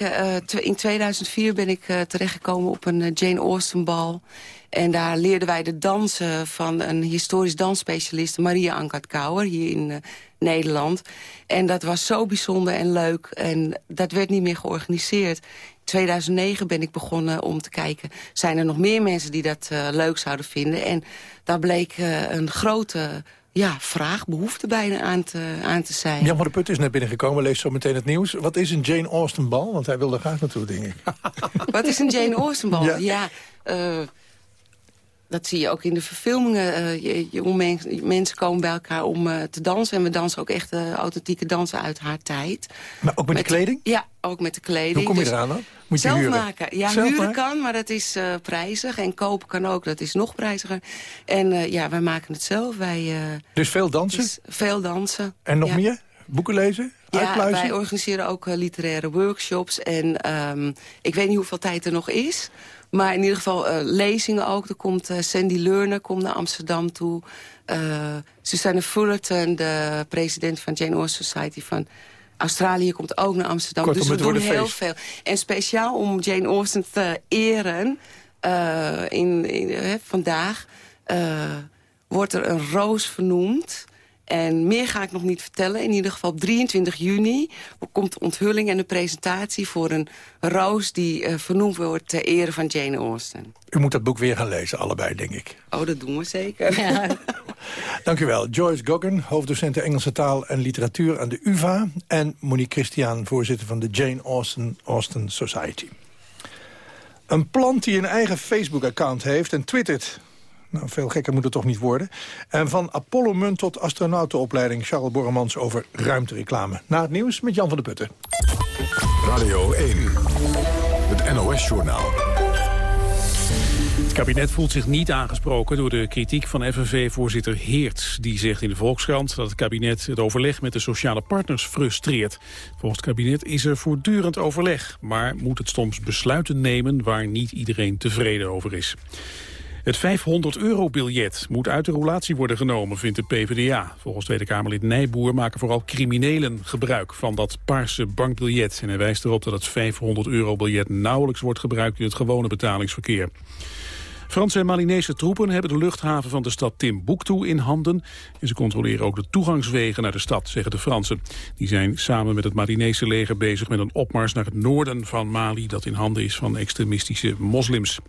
Speaker 23: in 2004 ben ik terechtgekomen op een Jane Austen bal. En daar leerden wij de dansen van een historisch dansspecialist... Maria Ankat Kouwer, hier in Nederland. En dat was zo bijzonder en leuk. En dat werd niet meer georganiseerd. In 2009 ben ik begonnen om te kijken... zijn er nog meer mensen die dat leuk zouden vinden? En daar bleek een grote ja, vraag, behoefte bijna aan te, aan te zijn.
Speaker 9: Jan van der Put is net binnengekomen, leest zo meteen het nieuws. Wat is een Jane Austen bal? Want hij wil er graag naartoe, denk ik.
Speaker 23: Wat is een Jane Austen bal?
Speaker 9: Ja.
Speaker 23: Ja, eh, dat zie je ook in de verfilmingen. Eh, je- men- mensen komen bij elkaar om eh, te dansen. En we dansen ook echt authentieke dansen uit haar tijd.
Speaker 9: Maar ook met, de kleding?
Speaker 23: Ja, ook met de kleding.
Speaker 9: Hoe kom je
Speaker 23: Dus-
Speaker 9: eraan dan? Moet je
Speaker 23: Zelf
Speaker 9: huren?
Speaker 23: maken. Ja,
Speaker 9: Zelf
Speaker 23: huren
Speaker 9: maken?
Speaker 23: kan, maar dat is eh, prijzig. En kopen kan ook, dat is nog prijziger. En eh, ja, wij maken het zelf. Wij, eh,
Speaker 9: Dus veel dansen?
Speaker 23: dus veel dansen.
Speaker 9: En nog
Speaker 23: Ja.
Speaker 9: meer? Boeken lezen?
Speaker 23: Ja, wij organiseren ook literaire workshops. En ehm, ik weet niet hoeveel tijd er nog is. Maar in ieder geval lezingen ook. Er komt Sandy Leurner komt naar Amsterdam toe. Eh Susanne Fullerton, de president van Jane Austen Society van Australië... komt ook naar Amsterdam.
Speaker 9: Kortom,
Speaker 23: dus we doen heel
Speaker 9: feest.
Speaker 23: veel. En speciaal om Jane Austen te eren... eh, in, in, eh, vandaag eh, wordt er een roos vernoemd... En meer ga ik nog niet vertellen. In ieder geval op 23 juni komt de onthulling en de presentatie... voor een roos die eh, vernoemd wordt ter ere van Jane Austen.
Speaker 9: U moet dat boek weer gaan lezen, allebei, denk ik.
Speaker 23: Oh, dat doen we zeker.
Speaker 9: Dank u wel. Joyce Goggin, hoofddocent Engelse taal en literatuur aan de UvA... en Monique Christian, voorzitter van de Jane Austen, Austen Society. Een plant die een eigen Facebook-account heeft en twittert... Nou, veel gekker moet het toch niet worden. En van Apollo-munt tot astronautenopleiding... Charles Borremans over ruimtereclame. Na het nieuws met Jan van der Putten.
Speaker 1: Radio 1, het NOS-journaal.
Speaker 2: Het kabinet voelt zich niet aangesproken door de kritiek van FNV-voorzitter Heerts. Die zegt in de Volkskrant dat het kabinet het overleg met de sociale partners frustreert. Volgens het kabinet is er voortdurend overleg, maar moet het soms besluiten nemen waar niet iedereen tevreden over is. Het 500-euro-biljet moet uit de roulatie worden genomen, vindt de PvdA. Volgens Tweede Kamerlid Nijboer maken vooral criminelen gebruik van dat paarse bankbiljet. En hij wijst erop dat het 500-euro-biljet nauwelijks wordt gebruikt in het gewone betalingsverkeer. Franse en Malinese troepen hebben de luchthaven van de stad Timbuktu in handen. En ze controleren ook de toegangswegen naar de stad, zeggen de Fransen. Die zijn samen met het Malinese leger bezig met een opmars naar het noorden van Mali... dat in handen is van extremistische moslims.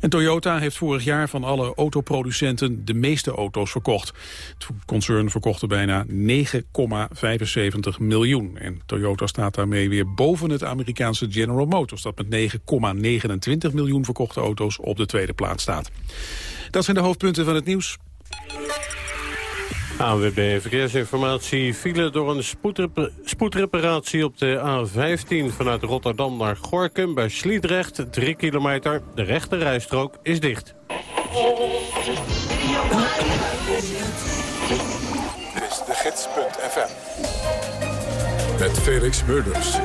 Speaker 2: En Toyota heeft vorig jaar van alle autoproducenten de meeste auto's verkocht. Het concern verkocht er bijna 9,75 miljoen. En Toyota staat daarmee weer boven het Amerikaanse General Motors... dat met 9,29 miljoen verkochte auto's op de tweede plaats staat. Dat zijn de hoofdpunten van het nieuws.
Speaker 4: ANWB Verkeersinformatie file door een spoedrep- spoedreparatie op de A15 vanuit Rotterdam naar Gorkum bij Sliedrecht. 3 kilometer. De rechte rijstrook is dicht.
Speaker 1: Dit is de gids.fm. Met Felix Murders.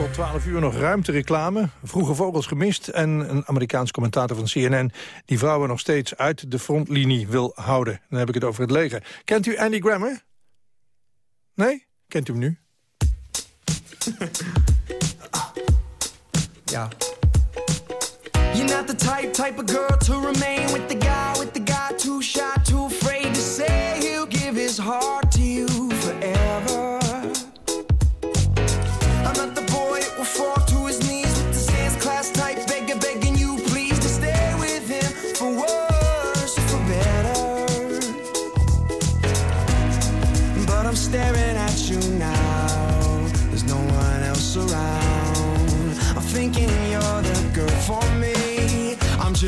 Speaker 9: Tot 12 uur nog ruimtereclame. Vroege vogels gemist en een Amerikaans commentator van CNN... die vrouwen nog steeds uit de frontlinie wil houden. Dan heb ik het over het leger. Kent u Andy Grammer? Nee? Kent u hem nu?
Speaker 24: Ja. You're not the type, type of girl to remain with the guy, with the guy too shy,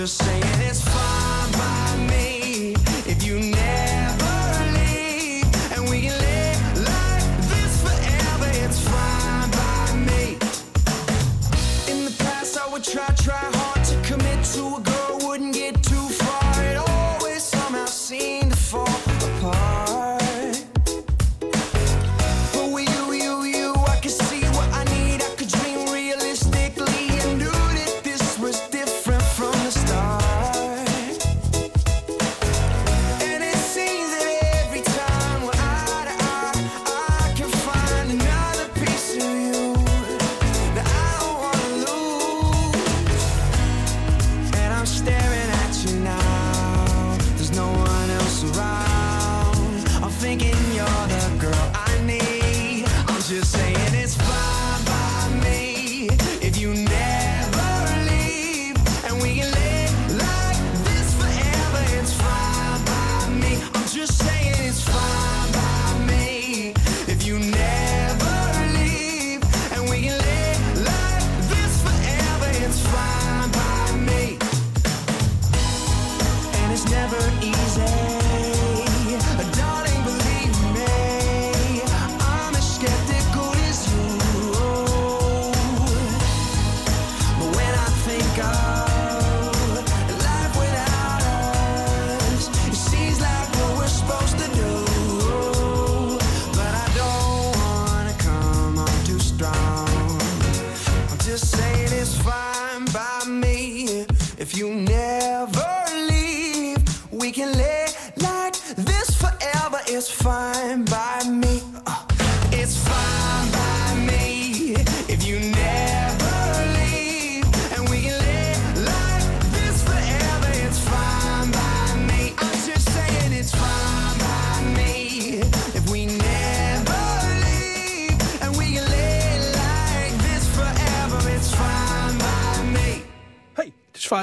Speaker 24: just saying it's fine by me if you never leave and we can live like this forever. It's fine by me. In the past, I would try, try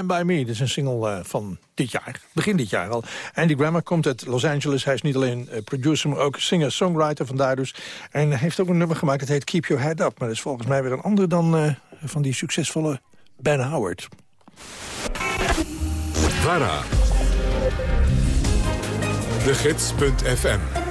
Speaker 24: By Me.
Speaker 9: Dit is een single eh, van dit jaar, begin dit jaar al. Andy Grammer komt uit Los Angeles. Hij is niet alleen eh, producer, maar ook singer-songwriter vandaar dus. En heeft ook een nummer gemaakt, dat heet Keep Your Head Up. Maar dat is volgens mij weer een ander dan eh, van die succesvolle Ben Howard.
Speaker 1: VARA. De.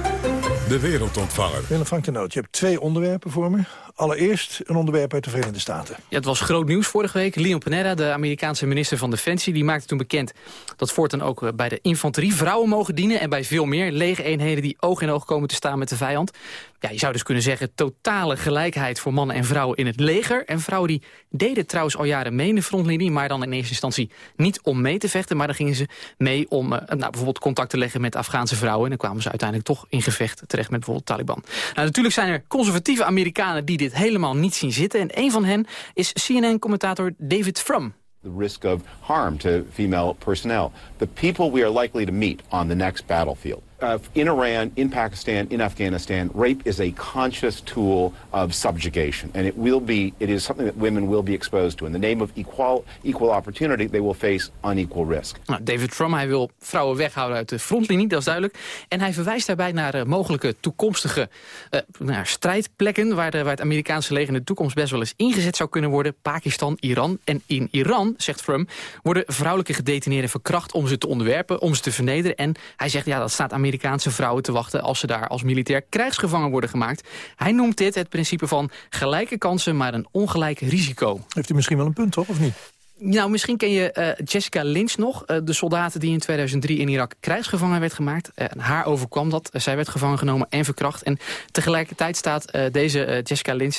Speaker 1: De wereldontvanger.
Speaker 9: Willem Frank de Noot, je hebt twee onderwerpen voor me. Allereerst een onderwerp uit de Verenigde Staten.
Speaker 25: Ja, het was groot nieuws vorige week. Leon Panetta, de Amerikaanse minister van Defensie... die maakte toen bekend dat voortaan ook eh, bij de infanterie vrouwen mogen dienen... en bij veel meer lege eenheden die oog in oog komen te staan met de vijand. Ja, je zou dus kunnen zeggen totale gelijkheid voor mannen en vrouwen in het leger. En vrouwen die deden trouwens al jaren mee in de frontlinie... maar dan in eerste instantie niet om mee te vechten... maar dan gingen ze mee om eh, nou, bijvoorbeeld contact te leggen met Afghaanse vrouwen... en dan kwamen ze uiteindelijk toch in gevecht terecht met bijvoorbeeld Taliban. Nou, natuurlijk zijn er conservatieve Amerikanen die dit helemaal niet zien zitten. En een van hen is CNN-commentator David Frum.
Speaker 26: the risk of harm to female personnel. The people we are likely to meet on the next battlefield. Uh, in Iran, in Pakistan, in Afghanistan, rape is a conscious tool of subjugation, and it will be. It is something that women will be exposed to. In the name of equal equal opportunity, they will face unequal risk.
Speaker 25: Nou, David Frum hij wil vrouwen weghouden uit de frontlinie, dat is duidelijk. En hij verwijst daarbij naar eh, mogelijke toekomstige eh, nou, strijdplekken... Waar, waar het Amerikaanse leger in de toekomst best wel eens ingezet zou kunnen worden. Pakistan, Iran. En in Iran, zegt Frum, worden vrouwelijke gedetineerden verkracht... om ze te onderwerpen, om ze te vernederen. En hij zegt, ja, dat staat Amerikaanse vrouwen te wachten... als ze daar als militair krijgsgevangen worden gemaakt. Hij noemt dit het principe van gelijke kansen, maar een ongelijk risico.
Speaker 9: Heeft hij misschien wel een punt, toch? Of niet?
Speaker 25: Nou, misschien ken je eh, Jessica Lynch nog. eh, de soldaat die in 2003 in Irak krijgsgevangen werd gemaakt. Eh, haar overkwam dat. Zij werd gevangen genomen en verkracht. En tegelijkertijd staat deze Jessica Lynch...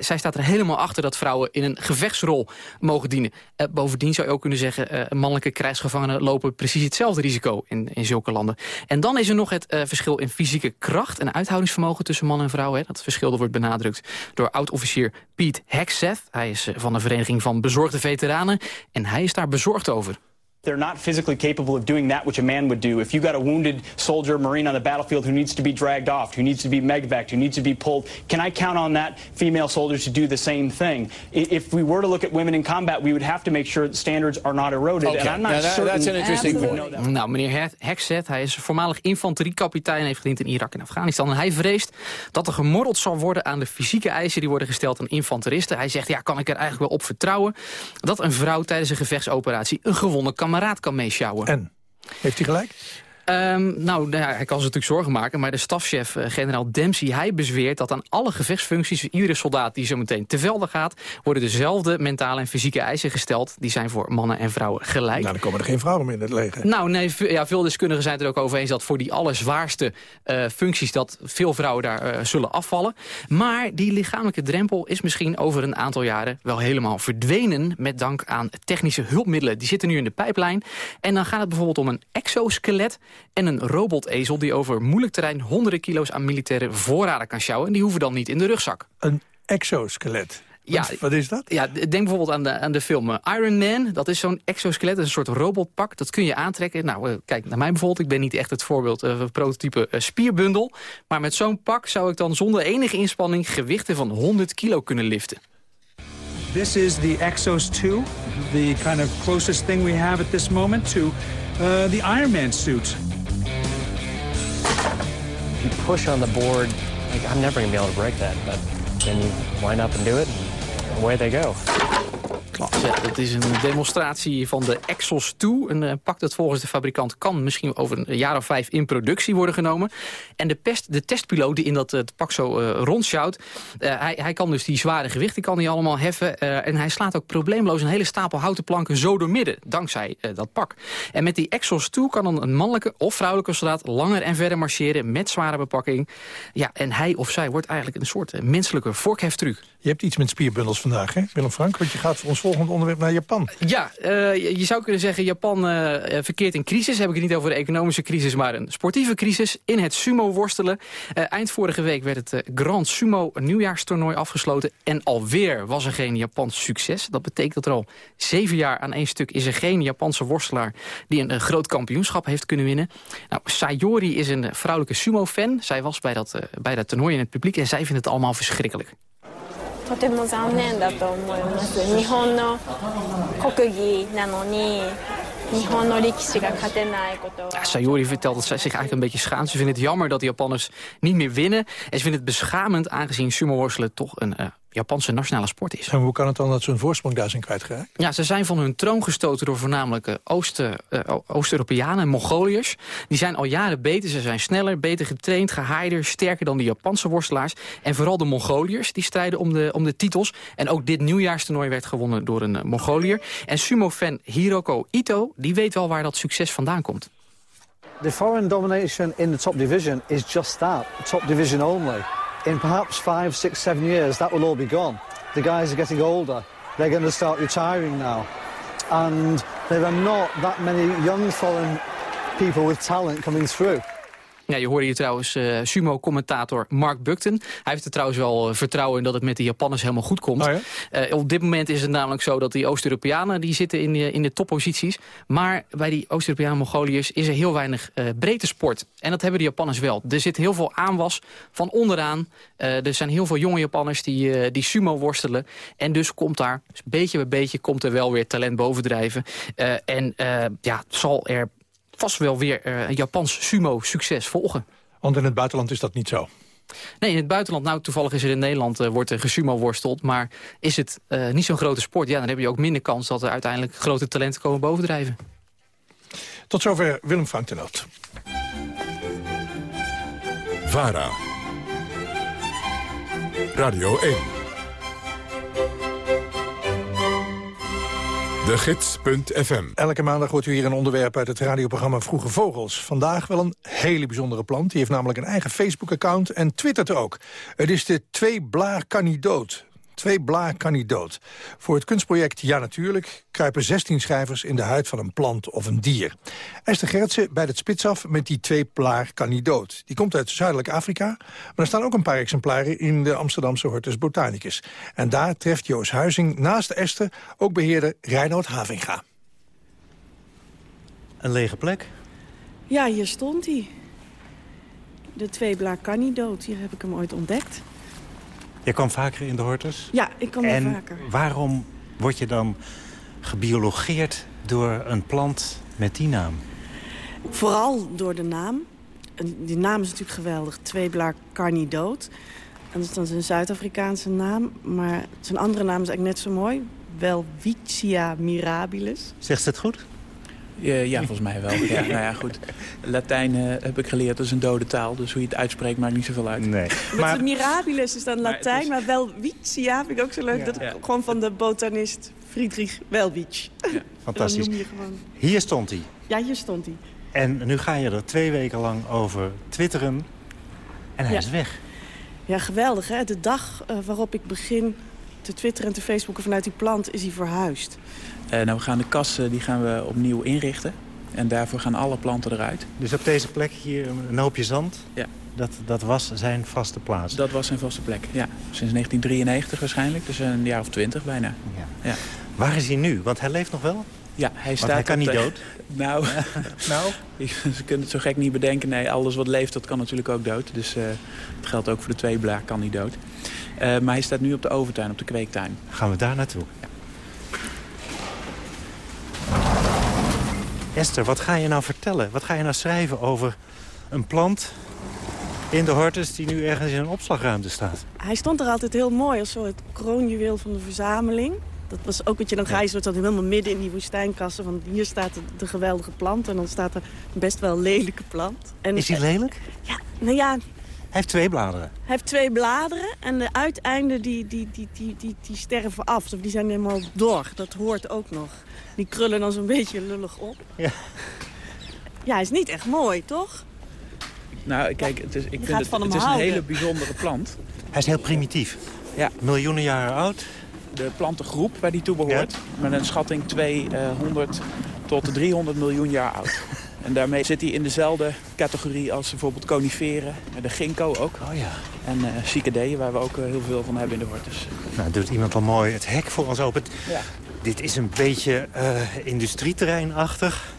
Speaker 25: zij staat er helemaal achter dat vrouwen in een gevechtsrol mogen dienen. Bovendien zou je ook kunnen zeggen... mannelijke krijgsgevangenen lopen precies hetzelfde risico in, in zulke landen. En dan is er nog het verschil in fysieke kracht... en uithoudingsvermogen tussen man en vrouw. Hè. Dat verschil wordt benadrukt door oud-officier Pete Hegseth. Hij is van de Vereniging van Bezorgde Veteranen. En hij is daar bezorgd over.
Speaker 27: They're not physically capable of doing that which a man would do. If you got a wounded soldier, marine on the battlefield who needs to be dragged off, who needs to be megvaced, who needs to be pulled, can I count on that female soldiers to do the same thing? If we were to look at women in combat, we would have to make sure that standards are not eroded.
Speaker 25: Okay.
Speaker 27: And I'm not
Speaker 25: Now, that-
Speaker 27: certain
Speaker 25: that's an interesting point. Nou, meneer He- Hegseth, hij is voormalig infanteriekapitein... heeft gediend in Irak en Afghanistan. En hij vreest dat er gemorreld zal worden aan de fysieke eisen... die worden gesteld aan infanteristen. Hij zegt, ja, kan ik er eigenlijk wel op vertrouwen... dat een vrouw tijdens een gevechtsoperatie... een gewonde kameraad kan meeschouwen.
Speaker 9: En? Heeft hij gelijk?
Speaker 25: Ehm, nou, nou ja, hij kan zich natuurlijk zorgen maken, maar de stafchef, eh, generaal Dempsey, hij bezweert dat aan alle gevechtsfuncties, iedere soldaat die zo meteen te velden gaat, worden dezelfde mentale en fysieke eisen gesteld. Die zijn voor mannen en vrouwen gelijk.
Speaker 9: Nou, dan komen er geen vrouwen meer in het leger.
Speaker 25: Nou, nee, ja, veel deskundigen zijn het er ook over eens dat voor die allerzwaarste eh functies dat veel vrouwen daar eh, zullen afvallen. Maar die lichamelijke drempel is misschien over een aantal jaren wel helemaal verdwenen met dank aan technische hulpmiddelen. Die zitten nu in de pijplijn. En dan gaat het bijvoorbeeld om een exoskelet en een robotezel die over moeilijk terrein honderden kilo's aan militaire voorraden kan sjouwen. En die hoeven dan niet in de rugzak.
Speaker 9: Een exoskelet?
Speaker 25: Ja,
Speaker 9: Wat, is dat?
Speaker 25: Ja, denk bijvoorbeeld aan de, aan de film eh, Iron Man. Dat is zo'n exoskelet, dat is een soort robotpak. Dat kun je aantrekken. Nou, eh, kijk naar mij bijvoorbeeld. Ik ben niet echt het voorbeeld, eh, prototype eh, spierbundel. Maar met zo'n pak zou ik dan zonder enige inspanning... gewichten van 100 kilo kunnen liften.
Speaker 28: This is the Exos 2, the kind of closest thing we have at this moment to uh, the Iron Man suit.
Speaker 29: you push on the board, like I'm never gonna be able to break that, but then you wind up and do it, and away they go.
Speaker 25: Het is een demonstratie van de Exos 2. Een eh, pak dat volgens de fabrikant kan misschien over een jaar of vijf in productie worden genomen. En de, pest, de testpiloot die in dat eh, pak zo rondsjouwt, eh, hij, hij kan dus die zware gewichten kan hij allemaal heffen. en hij slaat ook probleemloos een hele stapel houten planken zo door midden, dankzij dat pak. En met die Exos 2 kan dan een mannelijke of vrouwelijke soldaat langer en verder marcheren met zware bepakking. Ja, en hij of zij wordt eigenlijk een soort menselijke vorkheftruc.
Speaker 9: Je hebt iets met spierbundels vandaag, hè, Willem Frank? Want je gaat voor ons volgende onderwerp naar Japan.
Speaker 25: Ja, eh, je zou kunnen zeggen Japan eh, verkeert in crisis. Heb ik het niet over de economische crisis, maar een sportieve crisis in het sumo-worstelen. Eh, eind vorige week werd het Grand Sumo nieuwjaarstoernooi afgesloten. En alweer was er geen Japans succes. Dat betekent dat er al zeven jaar aan één stuk is er geen Japanse worstelaar... die een, groot kampioenschap heeft kunnen winnen. Nou, Sayori is een vrouwelijke sumo-fan. Zij was bij dat, bij dat toernooi in het publiek en zij vindt het allemaal verschrikkelijk.
Speaker 30: とても残念だと思います日本の国技なのに日本の力士が勝てないことは
Speaker 25: Ja, Sayori vertelt dat zij zich eigenlijk een beetje schaamt. Ze vindt het jammer dat de Japanners niet meer winnen. En ze vindt het beschamend aangezien sumo-worstelen toch een eh, Japanse nationale sport is.
Speaker 9: En hoe kan het dan dat ze een voorsprong daar zijn kwijtgeraakt?
Speaker 25: Ja, ze zijn van hun troon gestoten door voornamelijk eh, Oost- eh, Oost-Europeanen en Mongoliërs. Die zijn al jaren beter, ze zijn sneller, beter getraind, gehaaidder, sterker dan de Japanse worstelaars. En vooral de Mongoliërs, die strijden om de, om de titels. En ook dit nieuwjaarstoernooi werd gewonnen door een uh, Mongoliër. En sumo-fan Hiroko Ito, die weet wel waar dat succes vandaan komt.
Speaker 31: The foreign domination in the top division is just that, top division only. In perhaps five, six, seven years, that will all be gone. The guys are getting older. They're going to start retiring now. And there are not that many young foreign people with talent coming through.
Speaker 25: Ja, je hoorde hier trouwens uh, sumo-commentator Mark Buckton. Hij heeft er trouwens wel uh, vertrouwen in dat het met de Japanners helemaal goed komt.
Speaker 9: Oh ja?
Speaker 25: uh, op dit moment is het namelijk zo dat die Oost-Europeanen... die zitten in, de, in de topposities. Maar bij die Oost-Europeanen Mongoliërs is er heel weinig breedte sport. En dat hebben de Japanners wel. Er zit heel veel aanwas van onderaan. er zijn heel veel jonge Japanners die, die sumo worstelen. En dus komt daar, dus beetje bij beetje, komt er wel weer talent bovendrijven. en ja, zal er vast wel weer uh, een Japans sumo-succes volgen.
Speaker 9: Want in het buitenland is dat niet zo?
Speaker 25: Nee, in het buitenland, nou toevallig is er in Nederland, uh, wordt er gesumo-worsteld. Maar is het uh, niet zo'n grote sport, ja, dan heb je ook minder kans dat er uiteindelijk grote talenten komen bovendrijven.
Speaker 9: Tot zover Willem Frank de Noot.
Speaker 1: VARA. Radio 1. De Gids.fm.
Speaker 9: Elke maandag hoort u hier een onderwerp uit het radioprogramma Vroege Vogels. Vandaag wel een hele bijzondere plant. Die heeft namelijk een eigen Facebook-account en twittert ook. Het is de twee blaar. Twee blaar kan niet dood. Voor het kunstproject Ja Natuurlijk kruipen 16 schrijvers in de huid van een plant of een dier. Esther Gertsen bij het spits af met die twee blaar kan niet dood. Die komt uit Zuidelijk Afrika, maar er staan ook een paar exemplaren in de Amsterdamse Hortus Botanicus. En daar treft Joos Huizing naast Esther ook beheerder Reinoud Havinga.
Speaker 32: Een lege plek?
Speaker 33: Ja, hier stond hij. De twee blaar kan niet dood. Hier heb ik hem ooit ontdekt.
Speaker 32: Je kwam vaker in de hortus?
Speaker 33: Ja, ik kom
Speaker 32: en
Speaker 33: er vaker.
Speaker 32: waarom word je dan gebiologeerd door een plant met die naam?
Speaker 33: Vooral door de naam. En die naam is natuurlijk geweldig. Tweeblaar carnidoot. En dat is dan een Zuid-Afrikaanse naam. Maar zijn andere naam is eigenlijk net zo mooi. Welwitschia mirabilis.
Speaker 32: Zegt ze het goed?
Speaker 34: Ja, ja, volgens mij wel. Ja, nou ja, goed. Latijn uh, heb ik geleerd, dat is een dode taal. Dus hoe je het uitspreekt maakt niet zoveel uit.
Speaker 32: Nee.
Speaker 33: Maar, mirabilis is dan Latijn, is... maar Welwitschia vind ik ook zo leuk. Ja, dat ja. gewoon van de botanist Friedrich Welwitsch.
Speaker 32: Ja. Fantastisch. Hier stond hij.
Speaker 33: Ja, hier stond hij.
Speaker 32: En nu ga je er twee weken lang over twitteren. En hij
Speaker 33: ja.
Speaker 32: is weg.
Speaker 33: Ja, geweldig hè. De dag uh, waarop ik begin te twitteren en te facebooken vanuit die plant is hij verhuisd.
Speaker 34: Uh, nou, we gaan de kassen die gaan we opnieuw inrichten. En daarvoor gaan alle planten eruit.
Speaker 32: Dus op deze plek hier een hoopje zand?
Speaker 34: Ja.
Speaker 32: Dat, dat was zijn vaste plaats?
Speaker 34: Dat was zijn vaste plek, ja. Sinds 1993 waarschijnlijk, dus een jaar of twintig bijna.
Speaker 32: Ja. ja. Waar is hij nu? Want hij leeft nog wel?
Speaker 34: Ja, hij
Speaker 32: Want
Speaker 34: staat
Speaker 32: hij kan niet
Speaker 34: de...
Speaker 32: dood?
Speaker 34: Nou,
Speaker 32: nou?
Speaker 34: ze kunnen het zo gek niet bedenken. Nee, alles wat leeft, dat kan natuurlijk ook dood. Dus uh, dat geldt ook voor de tweeblaar, kan niet dood. Uh, maar hij staat nu op de overtuin, op de kweektuin.
Speaker 32: Gaan we daar naartoe?
Speaker 34: Ja.
Speaker 32: Esther, wat ga je nou vertellen? Wat ga je nou schrijven over een plant in de hortus die nu ergens in een opslagruimte staat?
Speaker 33: Hij stond er altijd heel mooi als zo het kroonjuweel van de verzameling. Dat was ook wat je dan ga je zo dan helemaal midden in die woestijnkassen. Want hier staat de, de, geweldige plant en dan staat er een best wel lelijke plant. En,
Speaker 32: Is hij lelijk?
Speaker 33: Ja, nou ja,
Speaker 32: heeft twee bladeren.
Speaker 33: Hij heeft twee bladeren en de uiteinden die, die, die, die, die, die sterven af. Of die zijn helemaal dor. Dat hoort ook nog. Die krullen dan zo'n beetje lullig op.
Speaker 32: Ja.
Speaker 33: Ja, hij is niet echt mooi, toch?
Speaker 34: Nou, kijk, het is, ik
Speaker 33: Je
Speaker 34: vind
Speaker 33: gaat
Speaker 34: het,
Speaker 33: van hem
Speaker 34: het is een hele bijzondere plant.
Speaker 32: Hij is heel primitief.
Speaker 34: Ja.
Speaker 32: Miljoenen jaren oud.
Speaker 34: De plantengroep waar die toe behoort. Met een schatting 200 tot 300 miljoen jaar oud. En daarmee zit hij in dezelfde categorie als bijvoorbeeld coniferen. en De ginkgo ook.
Speaker 32: Oh ja.
Speaker 34: En uh, cycadeeën, waar we ook eh, heel veel van hebben in de hortus.
Speaker 32: Nou, doet iemand al mooi het hek voor ons open.
Speaker 34: Ja.
Speaker 32: Dit is een beetje uh, industrieterreinachtig.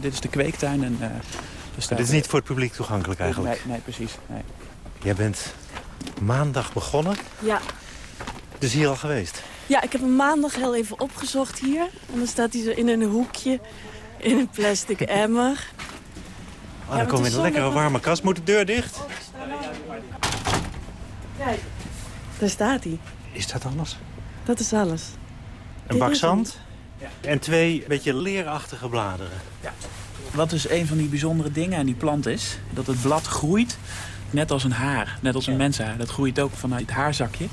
Speaker 34: Dit is de kweektuin. En,
Speaker 32: dit is niet voor het publiek toegankelijk eigenlijk?
Speaker 34: Nee, nee precies. Nee.
Speaker 32: Jij bent maandag begonnen.
Speaker 33: Ja.
Speaker 32: Dus hier al geweest?
Speaker 33: Ja, ik heb hem maandag heel even opgezocht hier. En dan staat hij zo in een hoekje in een plastic emmer.
Speaker 32: Oh, dan kom je in een lekkere warme kast. Moet de deur dicht?
Speaker 33: Kijk, daar staat hij.
Speaker 32: Is dat alles?
Speaker 33: Dat is alles.
Speaker 32: Een Dit bak zand en twee beetje leerachtige bladeren.
Speaker 34: Ja. Wat dus een van die bijzondere dingen aan die plant is... dat het blad groeit net als een haar, net als een mensenhaar. Dat groeit ook vanuit het haarzakje.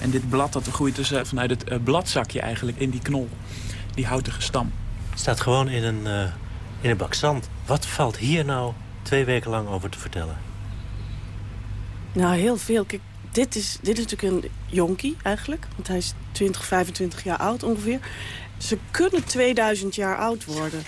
Speaker 34: En dit blad dat groeit dus eh, vanuit het eh, bladzakje eigenlijk in die knol. Die houtige stam.
Speaker 32: Het staat gewoon in een, uh, in een bak zand. Wat valt hier nou twee weken lang over te vertellen?
Speaker 33: Nou, heel veel. Kijk, dit is, dit is natuurlijk een jonkie eigenlijk. Want hij is 20, 25 jaar oud ongeveer. Ze kunnen 2000 jaar oud worden.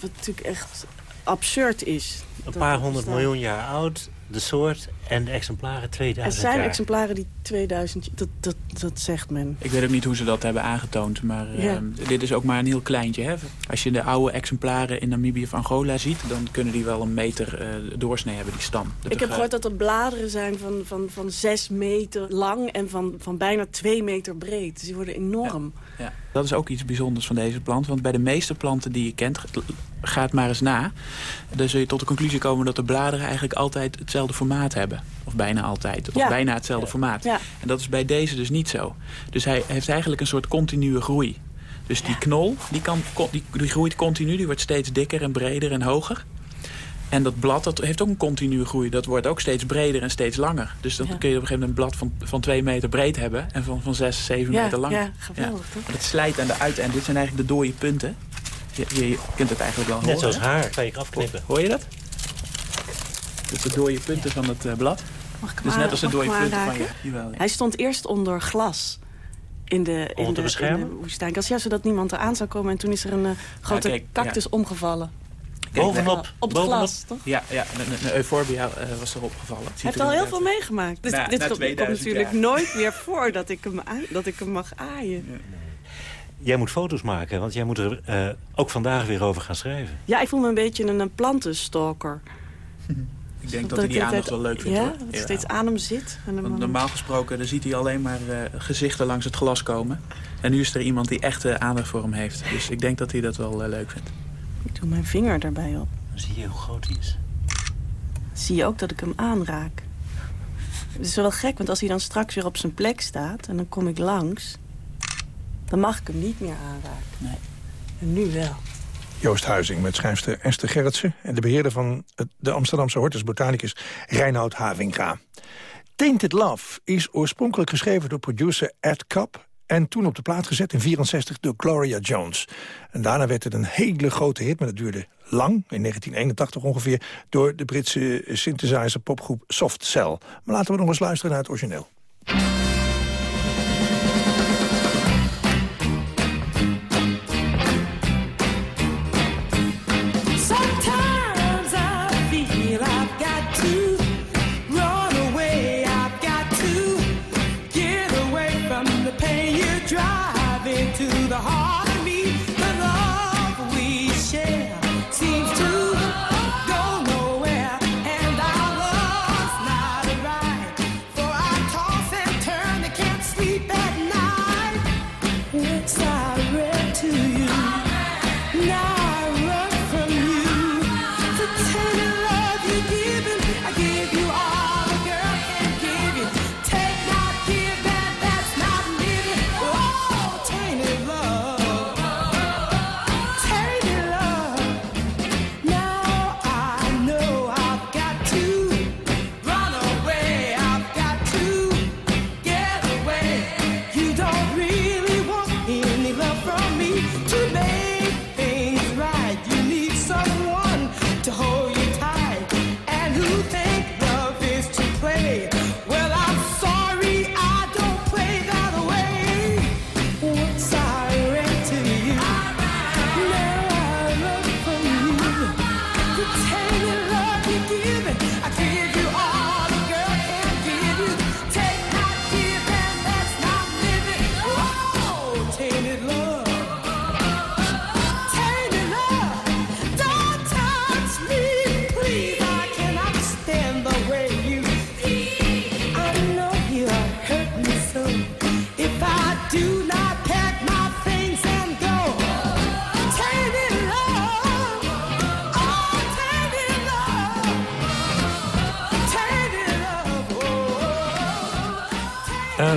Speaker 33: Wat natuurlijk echt absurd is.
Speaker 32: Een paar honderd miljoen jaar oud de soort en de exemplaren 2000
Speaker 33: Er zijn
Speaker 32: jaar.
Speaker 33: exemplaren die 2000, dat, dat, dat zegt men.
Speaker 34: Ik weet ook niet hoe ze dat hebben aangetoond, maar ja. uh, dit is ook maar een heel kleintje. Hè? Als je de oude exemplaren in Namibië of Angola ziet, dan kunnen die wel een meter uh, doorsnee hebben, die stam.
Speaker 33: Dat ik heb gehoord dat er bladeren zijn van, van, van 6 meter lang en van, van bijna 2 meter breed. Dus die worden enorm.
Speaker 34: Ja. ja. Dat is ook iets bijzonders van deze plant, want bij de meeste planten die je kent, ga het maar eens na. Dan zul je tot de conclusie komen dat de bladeren eigenlijk altijd hetzelfde formaat hebben. Of bijna altijd. Of
Speaker 33: ja.
Speaker 34: bijna hetzelfde formaat.
Speaker 33: Ja.
Speaker 34: En dat is bij deze dus niet zo. Dus hij heeft eigenlijk een soort continue groei. Dus die knol, die, kan, die, die groeit continu. Die wordt steeds dikker en breder en hoger. En dat blad dat heeft ook een continue groei. Dat wordt ook steeds breder en steeds langer. Dus dan
Speaker 33: Ja.
Speaker 34: kun je op een gegeven moment een blad van, van twee meter breed hebben... en van, van zes, zeven
Speaker 33: Ja,
Speaker 34: meter lang.
Speaker 33: ja, geweldig, toch?
Speaker 34: Maar Het slijt aan de uiteinde. Dit zijn eigenlijk de dode punten. Je, je, je kunt het eigenlijk wel
Speaker 32: Net
Speaker 34: horen.
Speaker 32: zoals
Speaker 34: hè?
Speaker 32: haar, kan je afknippen.
Speaker 34: Hoor je dat? De dode punten van het eh, blad.
Speaker 33: Mag ik
Speaker 34: Dus net als de dode punten van je. Jawel, ja.
Speaker 33: Hij stond eerst onder glas. In de, in
Speaker 32: te
Speaker 33: de,
Speaker 32: beschermen?
Speaker 33: in de woestijnkas. Ja, zodat niemand eraan zou komen. En toen is er een eh, grote
Speaker 34: kijk,
Speaker 33: cactus
Speaker 34: ja.
Speaker 33: omgevallen.
Speaker 34: Kijk,
Speaker 32: Bovenop,
Speaker 33: Op het
Speaker 32: bovenop.
Speaker 33: glas, toch?
Speaker 34: Ja, ja een, een, euphorbia eh, was erop gevallen. Het ziet
Speaker 33: Hij heeft
Speaker 34: er
Speaker 33: al heel veel meegemaakt. Dus
Speaker 34: Na-
Speaker 33: dit
Speaker 34: na
Speaker 33: komt
Speaker 34: 2000
Speaker 33: natuurlijk nooit meer voor dat ik hem, aan- dat ik hem mag aaien.
Speaker 32: Jij moet foto's maken, want jij moet er ook vandaag weer over gaan schrijven.
Speaker 33: Ja, ik voel me een beetje een, een plantenstalker.
Speaker 34: Ik denk dat hij die aandacht wel leuk vindt
Speaker 33: Ja,
Speaker 34: hoor.
Speaker 33: dat
Speaker 34: Ja.
Speaker 33: steeds aan hem zit. En
Speaker 34: Want normaal gesproken dan ziet hij alleen maar eh, gezichten langs het glas komen. En nu is er iemand die echt eh, aandacht voor hem heeft. Dus ik denk dat hij dat wel eh, leuk vindt.
Speaker 33: Ik doe mijn vinger erbij op.
Speaker 32: Dan zie je hoe groot hij is.
Speaker 33: Zie je ook dat ik hem aanraak. Het is wel gek, want als hij dan straks weer op zijn plek staat... en dan kom ik langs... dan mag ik hem niet meer aanraken.
Speaker 34: Nee.
Speaker 33: En nu wel.
Speaker 9: Joost Huizing met schrijfster Esther Gerritsen... en de beheerder van de Amsterdamse Hortus Botanicus Reinoud Havinga. Tainted Love is oorspronkelijk geschreven door producer Ed Cup... en toen op de plaat gezet in 64 door Gloria Jones. En daarna werd het een hele grote hit, maar dat duurde lang... in 1981 ongeveer, door de Britse synthesizer popgroep Soft Cell. Maar laten we nog eens luisteren naar het origineel.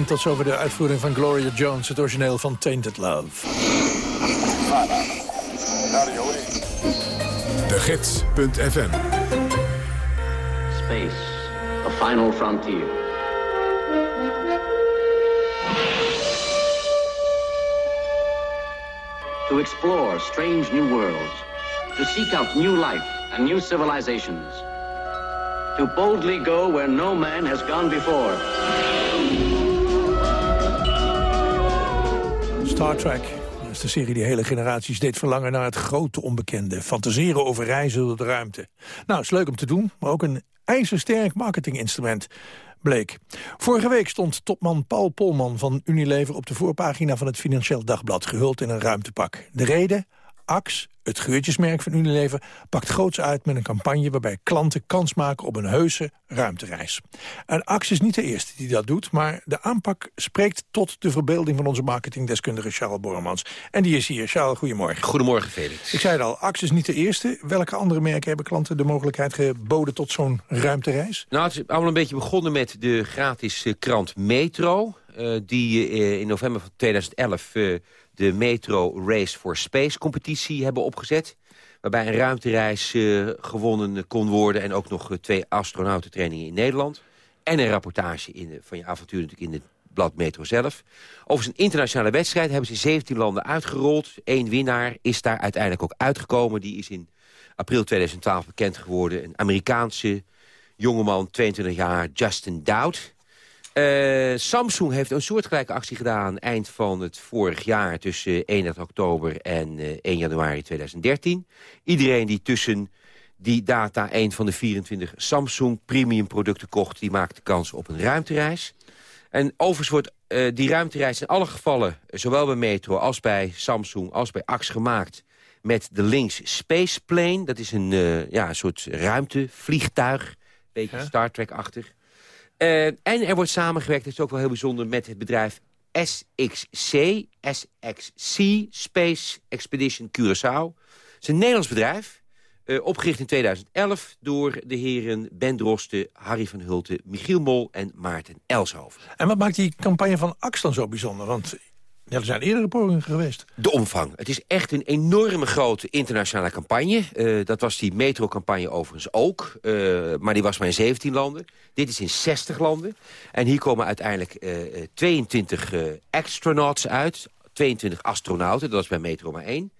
Speaker 9: En tot zover de uitvoering van Gloria Jones, het origineel van Tainted Love.
Speaker 1: De Gids.fm
Speaker 35: Space, the final frontier. To explore strange new worlds. To seek out new life and new civilizations. To boldly go where no man has gone before.
Speaker 9: Star Trek. Dat is de serie die hele generaties deed verlangen naar het grote onbekende. Fantaseren over reizen door de ruimte. Nou, is leuk om te doen, maar ook een ijzersterk marketinginstrument bleek. Vorige week stond topman Paul Polman van Unilever op de voorpagina van het Financieel Dagblad, gehuld in een ruimtepak. De reden? Ax, het geurtjesmerk van Unilever, pakt groots uit met een campagne... waarbij klanten kans maken op een heuse ruimtereis. En Ax is niet de eerste die dat doet... maar de aanpak spreekt tot de verbeelding van onze marketingdeskundige Charles Bormans. En die is hier. Charles, goedemorgen.
Speaker 36: Goedemorgen, Felix.
Speaker 9: Ik zei het al, Ax is niet de eerste. Welke andere merken hebben klanten de mogelijkheid geboden tot zo'n ruimtereis?
Speaker 36: Nou, het is allemaal een beetje begonnen met de gratis eh, krant Metro... Uh, die uh, in november van 2011 uh, de Metro Race for Space competitie hebben opgezet. Waarbij een ruimtereis uh, gewonnen kon worden... en ook nog uh, twee astronautentrainingen in Nederland. En een rapportage in, van je avontuur natuurlijk in het blad Metro zelf. Over zijn internationale wedstrijd hebben ze in 17 landen uitgerold. Eén winnaar is daar uiteindelijk ook uitgekomen. Die is in april 2012 bekend geworden. Een Amerikaanse jongeman, 22 jaar, Justin Dowd... Uh, Samsung heeft een soortgelijke actie gedaan eind van het vorig jaar... tussen 31 oktober en uh, 1 januari 2013. Iedereen die tussen die data een van de 24 Samsung premium producten kocht... die maakt de kans op een ruimtereis. En overigens wordt uh, die ruimtereis in alle gevallen... zowel bij Metro als bij Samsung als bij Ax gemaakt... met de Lynx Space Plane. Dat is een, ja, een soort ruimtevliegtuig. Beetje Star Trek-achtig. Uh, en er wordt samengewerkt, dat is ook wel heel bijzonder, met het bedrijf SXC, SXC, Space Expedition Curaçao. Het is een Nederlands bedrijf, uh, opgericht in 2011 door de heren Ben Drosten, Harry van Hulten, Michiel Mol en Maarten Elshoven.
Speaker 9: En wat maakt die campagne van Ax dan zo bijzonder? Want ja, er zijn eerdere pogingen geweest.
Speaker 36: De omvang. Het is echt een enorme grote internationale campagne. Uh, dat was die metro-campagne overigens ook. Uh, maar die was maar in 17 landen. Dit is in 60 landen. En hier komen uiteindelijk uh, 22 astronauts uit. 22 astronauten, dat was bij Metro maar één.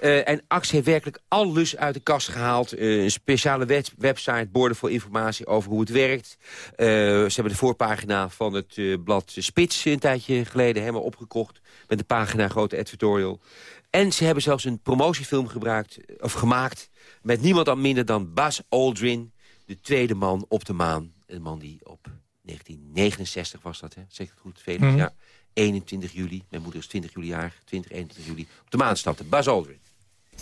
Speaker 36: En Ax heeft werkelijk alles uit de kast gehaald. Een speciale web website, borden voor informatie over hoe het werkt. Ze hebben de voorpagina van het blad Spits een tijdje geleden helemaal opgekocht. Met de pagina grote editorial. En ze hebben zelfs een promotiefilm gebruikt, of gemaakt... met niemand dan minder dan Buzz Aldrin, de tweede man op de maan. Een man die op 1969 was dat, hè? zeg ik het goed, Felix? Mm -hmm. Ja. 21 juli, mijn moeder is 20 juli jaar, 20, 21 juli, op de maan stapte. Buzz Aldrin.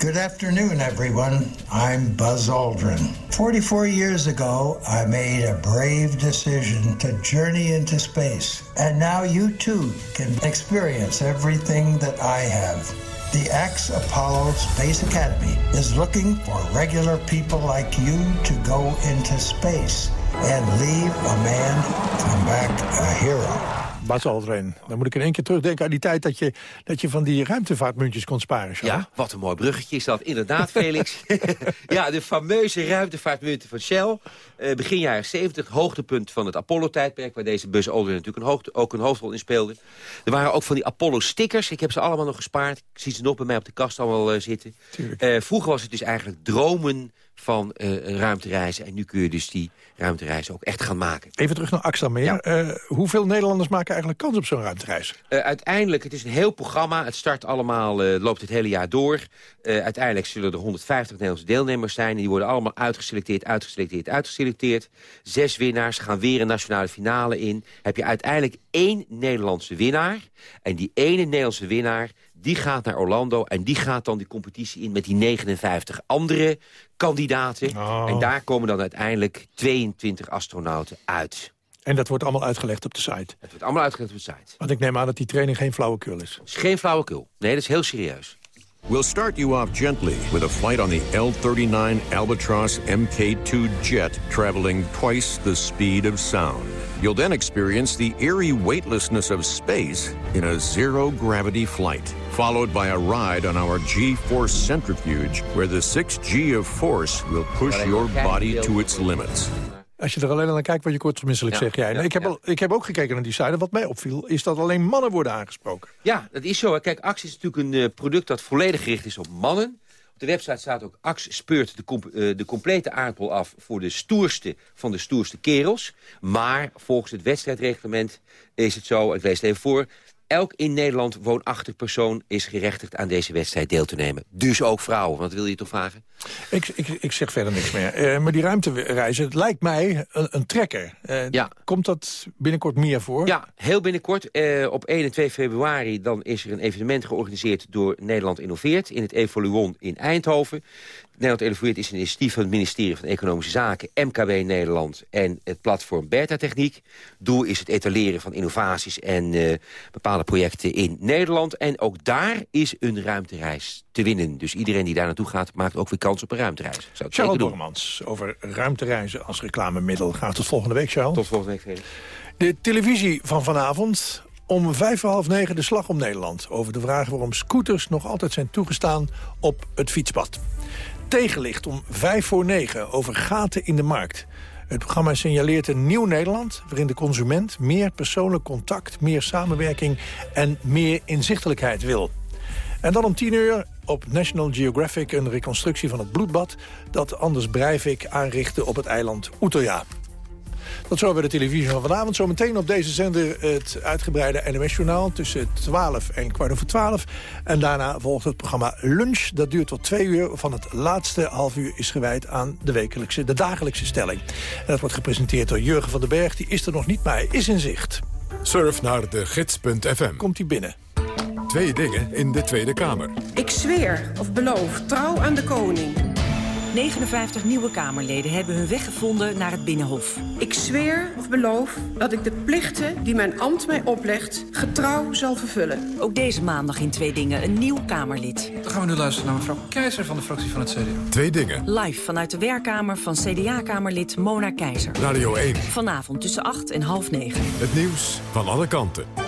Speaker 37: Good afternoon, everyone. I'm Buzz Aldrin. 44 years ago, I made a brave decision to journey into space. And now you too can experience everything that I have. The X Apollo Space Academy is looking for regular people like you to go into space and leave a man come back a hero.
Speaker 9: Bas Aldrin. Dan moet ik in één keer terugdenken aan die tijd dat je, dat je van die ruimtevaartmuntjes kon sparen.
Speaker 36: Ja, wat een mooi bruggetje is dat. Inderdaad, Felix. ja, de fameuze ruimtevaartmunten van Shell. Uh, begin jaren 70, hoogtepunt van het Apollo-tijdperk... waar deze Buzz Aldrin natuurlijk een hoogte, ook een hoofdrol in speelde. Er waren ook van die Apollo-stickers. Ik heb ze allemaal nog gespaard. Ik zie ze nog bij mij op de kast allemaal uh, zitten. Uh, vroeger was het dus eigenlijk dromen van uh, ruimtereizen. En nu kun je dus die ruimtereizen ook echt gaan maken.
Speaker 9: Even terug naar Axel meer. Ja. Uh, hoeveel Nederlanders maken eigenlijk kans op zo'n ruimtereis?
Speaker 36: Uh, uiteindelijk, het is een heel programma. Het start allemaal, loopt het hele jaar door. uiteindelijk zullen er 150 Nederlandse deelnemers zijn. En die worden allemaal uitgeselecteerd, uitgeselecteerd, uitgeselecteerd. Zes winnaars gaan weer een nationale finale in. Heb je uiteindelijk één Nederlandse winnaar. En die ene Nederlandse winnaar die gaat naar Orlando en die gaat dan die competitie in met die 59 andere kandidaten. Oh. En daar komen dan uiteindelijk 22 astronauten uit.
Speaker 9: En dat wordt allemaal uitgelegd op de site?
Speaker 36: Het wordt allemaal uitgelegd op de site.
Speaker 9: Want ik neem aan dat die training geen flauwekul is.
Speaker 36: Het is geen flauwekul. Nee, dat is heel serieus.
Speaker 38: We'll start you off gently with a flight on the L-39 Albatross Mk2 jet traveling twice the speed of sound. You'll then experience the eerie weightlessness of space in a zero-gravity flight, followed by a ride on our G-Force centrifuge, where the 6G of force will push your body to its limits.
Speaker 9: Als je er alleen naar kijkt, wat je kortvermisselijk
Speaker 36: Ja,
Speaker 9: zeg jij.
Speaker 36: ja,
Speaker 9: ik, heb
Speaker 36: ja.
Speaker 9: al, ik heb ook gekeken naar die site. Wat mij opviel, is dat alleen mannen worden aangesproken.
Speaker 36: Ja, dat is zo. hè. Kijk, Axe is natuurlijk een eh, product dat volledig gericht is op mannen. Op de website staat ook... Axe speurt de, com- eh, de complete aardappel af voor de stoerste van de stoerste kerels. Maar volgens het wedstrijdreglement is het zo, ik lees het even voor... Elk in Nederland woonachtig persoon is gerechtigd aan deze wedstrijd deel te nemen. Dus ook vrouwen, want wil je toch vragen?
Speaker 9: Ik, ik, ik zeg verder niks meer. Eh, maar die ruimtereizen, het lijkt mij een, een trekker. Eh,
Speaker 36: Ja.
Speaker 9: Komt dat binnenkort meer voor?
Speaker 36: Ja, heel binnenkort. Eh, op 1 en 2 februari dan is er een evenement georganiseerd door Nederland Innoveert... in het Evoluon in Eindhoven. Nederland Innoveert is een initiatief van het ministerie van Economische Zaken... MKW Nederland en het platform Bertha Techniek. Doel is het etaleren van innovaties en eh, bepaalde projecten in Nederland. En ook daar is een ruimtereis te winnen. Dus iedereen die daar naartoe gaat, maakt ook weer kans op een ruimtereis. Zou
Speaker 9: Charles. Bormans over ruimtereizen als reclamemiddel. Graag tot volgende week, Charles.
Speaker 36: Tot volgende week, Felix.
Speaker 9: De televisie van vanavond. Om vijf voor half negen de slag om Nederland. Over de vraag waarom scooters nog altijd zijn toegestaan op het fietspad. Tegenlicht om vijf voor negen over gaten in de markt. Het programma signaleert een nieuw Nederland... waarin de consument meer persoonlijk contact, meer samenwerking... en meer inzichtelijkheid wil. En dan om tien uur op National Geographic een reconstructie van het bloedbad... dat Anders Breivik aanrichtte op het eiland Utøya. Tot zo bij de televisie van vanavond. Zometeen op deze zender het uitgebreide NOS-journaal... tussen 12 en kwart over 12. En daarna volgt het programma Lunch. Dat duurt tot twee uur. Van het laatste half uur is gewijd aan de, wekelijkse, de dagelijkse stelling. En dat wordt gepresenteerd door Jurgen van den Berg. Die is er nog niet, maar hij is in zicht.
Speaker 1: Surf naar de gids.fm.
Speaker 9: Komt hij binnen.
Speaker 1: Twee dingen in de Tweede Kamer.
Speaker 39: Ik zweer of beloof trouw aan de koning.
Speaker 40: 59 nieuwe Kamerleden hebben hun weg gevonden naar het Binnenhof.
Speaker 39: Ik zweer of beloof dat ik de plichten die mijn ambt mij oplegt... getrouw zal vervullen.
Speaker 40: Ook deze maandag in Twee Dingen een nieuw Kamerlid.
Speaker 41: Dan gaan we nu luisteren naar mevrouw Keizer van de fractie van het CDA.
Speaker 1: Twee dingen.
Speaker 40: Live vanuit de werkkamer van CDA-kamerlid Mona Keizer.
Speaker 1: Radio 1.
Speaker 40: Vanavond tussen 8 en half 9.
Speaker 1: Het nieuws van alle kanten.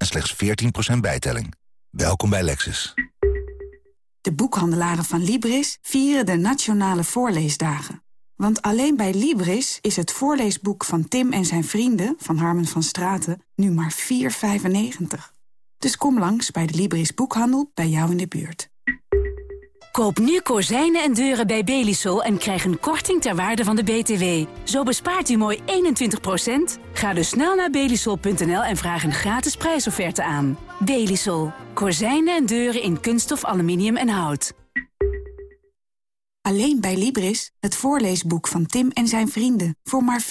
Speaker 42: en slechts 14% bijtelling. Welkom bij Lexus.
Speaker 43: De boekhandelaren van Libris vieren de Nationale Voorleesdagen. Want alleen bij Libris is het voorleesboek van Tim en zijn vrienden... van Harmen van Straten nu maar 4,95. Dus kom langs bij de Libris Boekhandel bij jou in de buurt.
Speaker 44: Koop nu kozijnen en deuren bij Belisol en krijg een korting ter waarde van de BTW. Zo bespaart u mooi 21%. Ga dus snel naar belisol.nl en vraag een gratis prijsofferte aan. Belisol. Kozijnen en deuren in kunststof, aluminium en hout.
Speaker 43: Alleen bij Libris, het voorleesboek van Tim en zijn vrienden. Voor maar 4,95.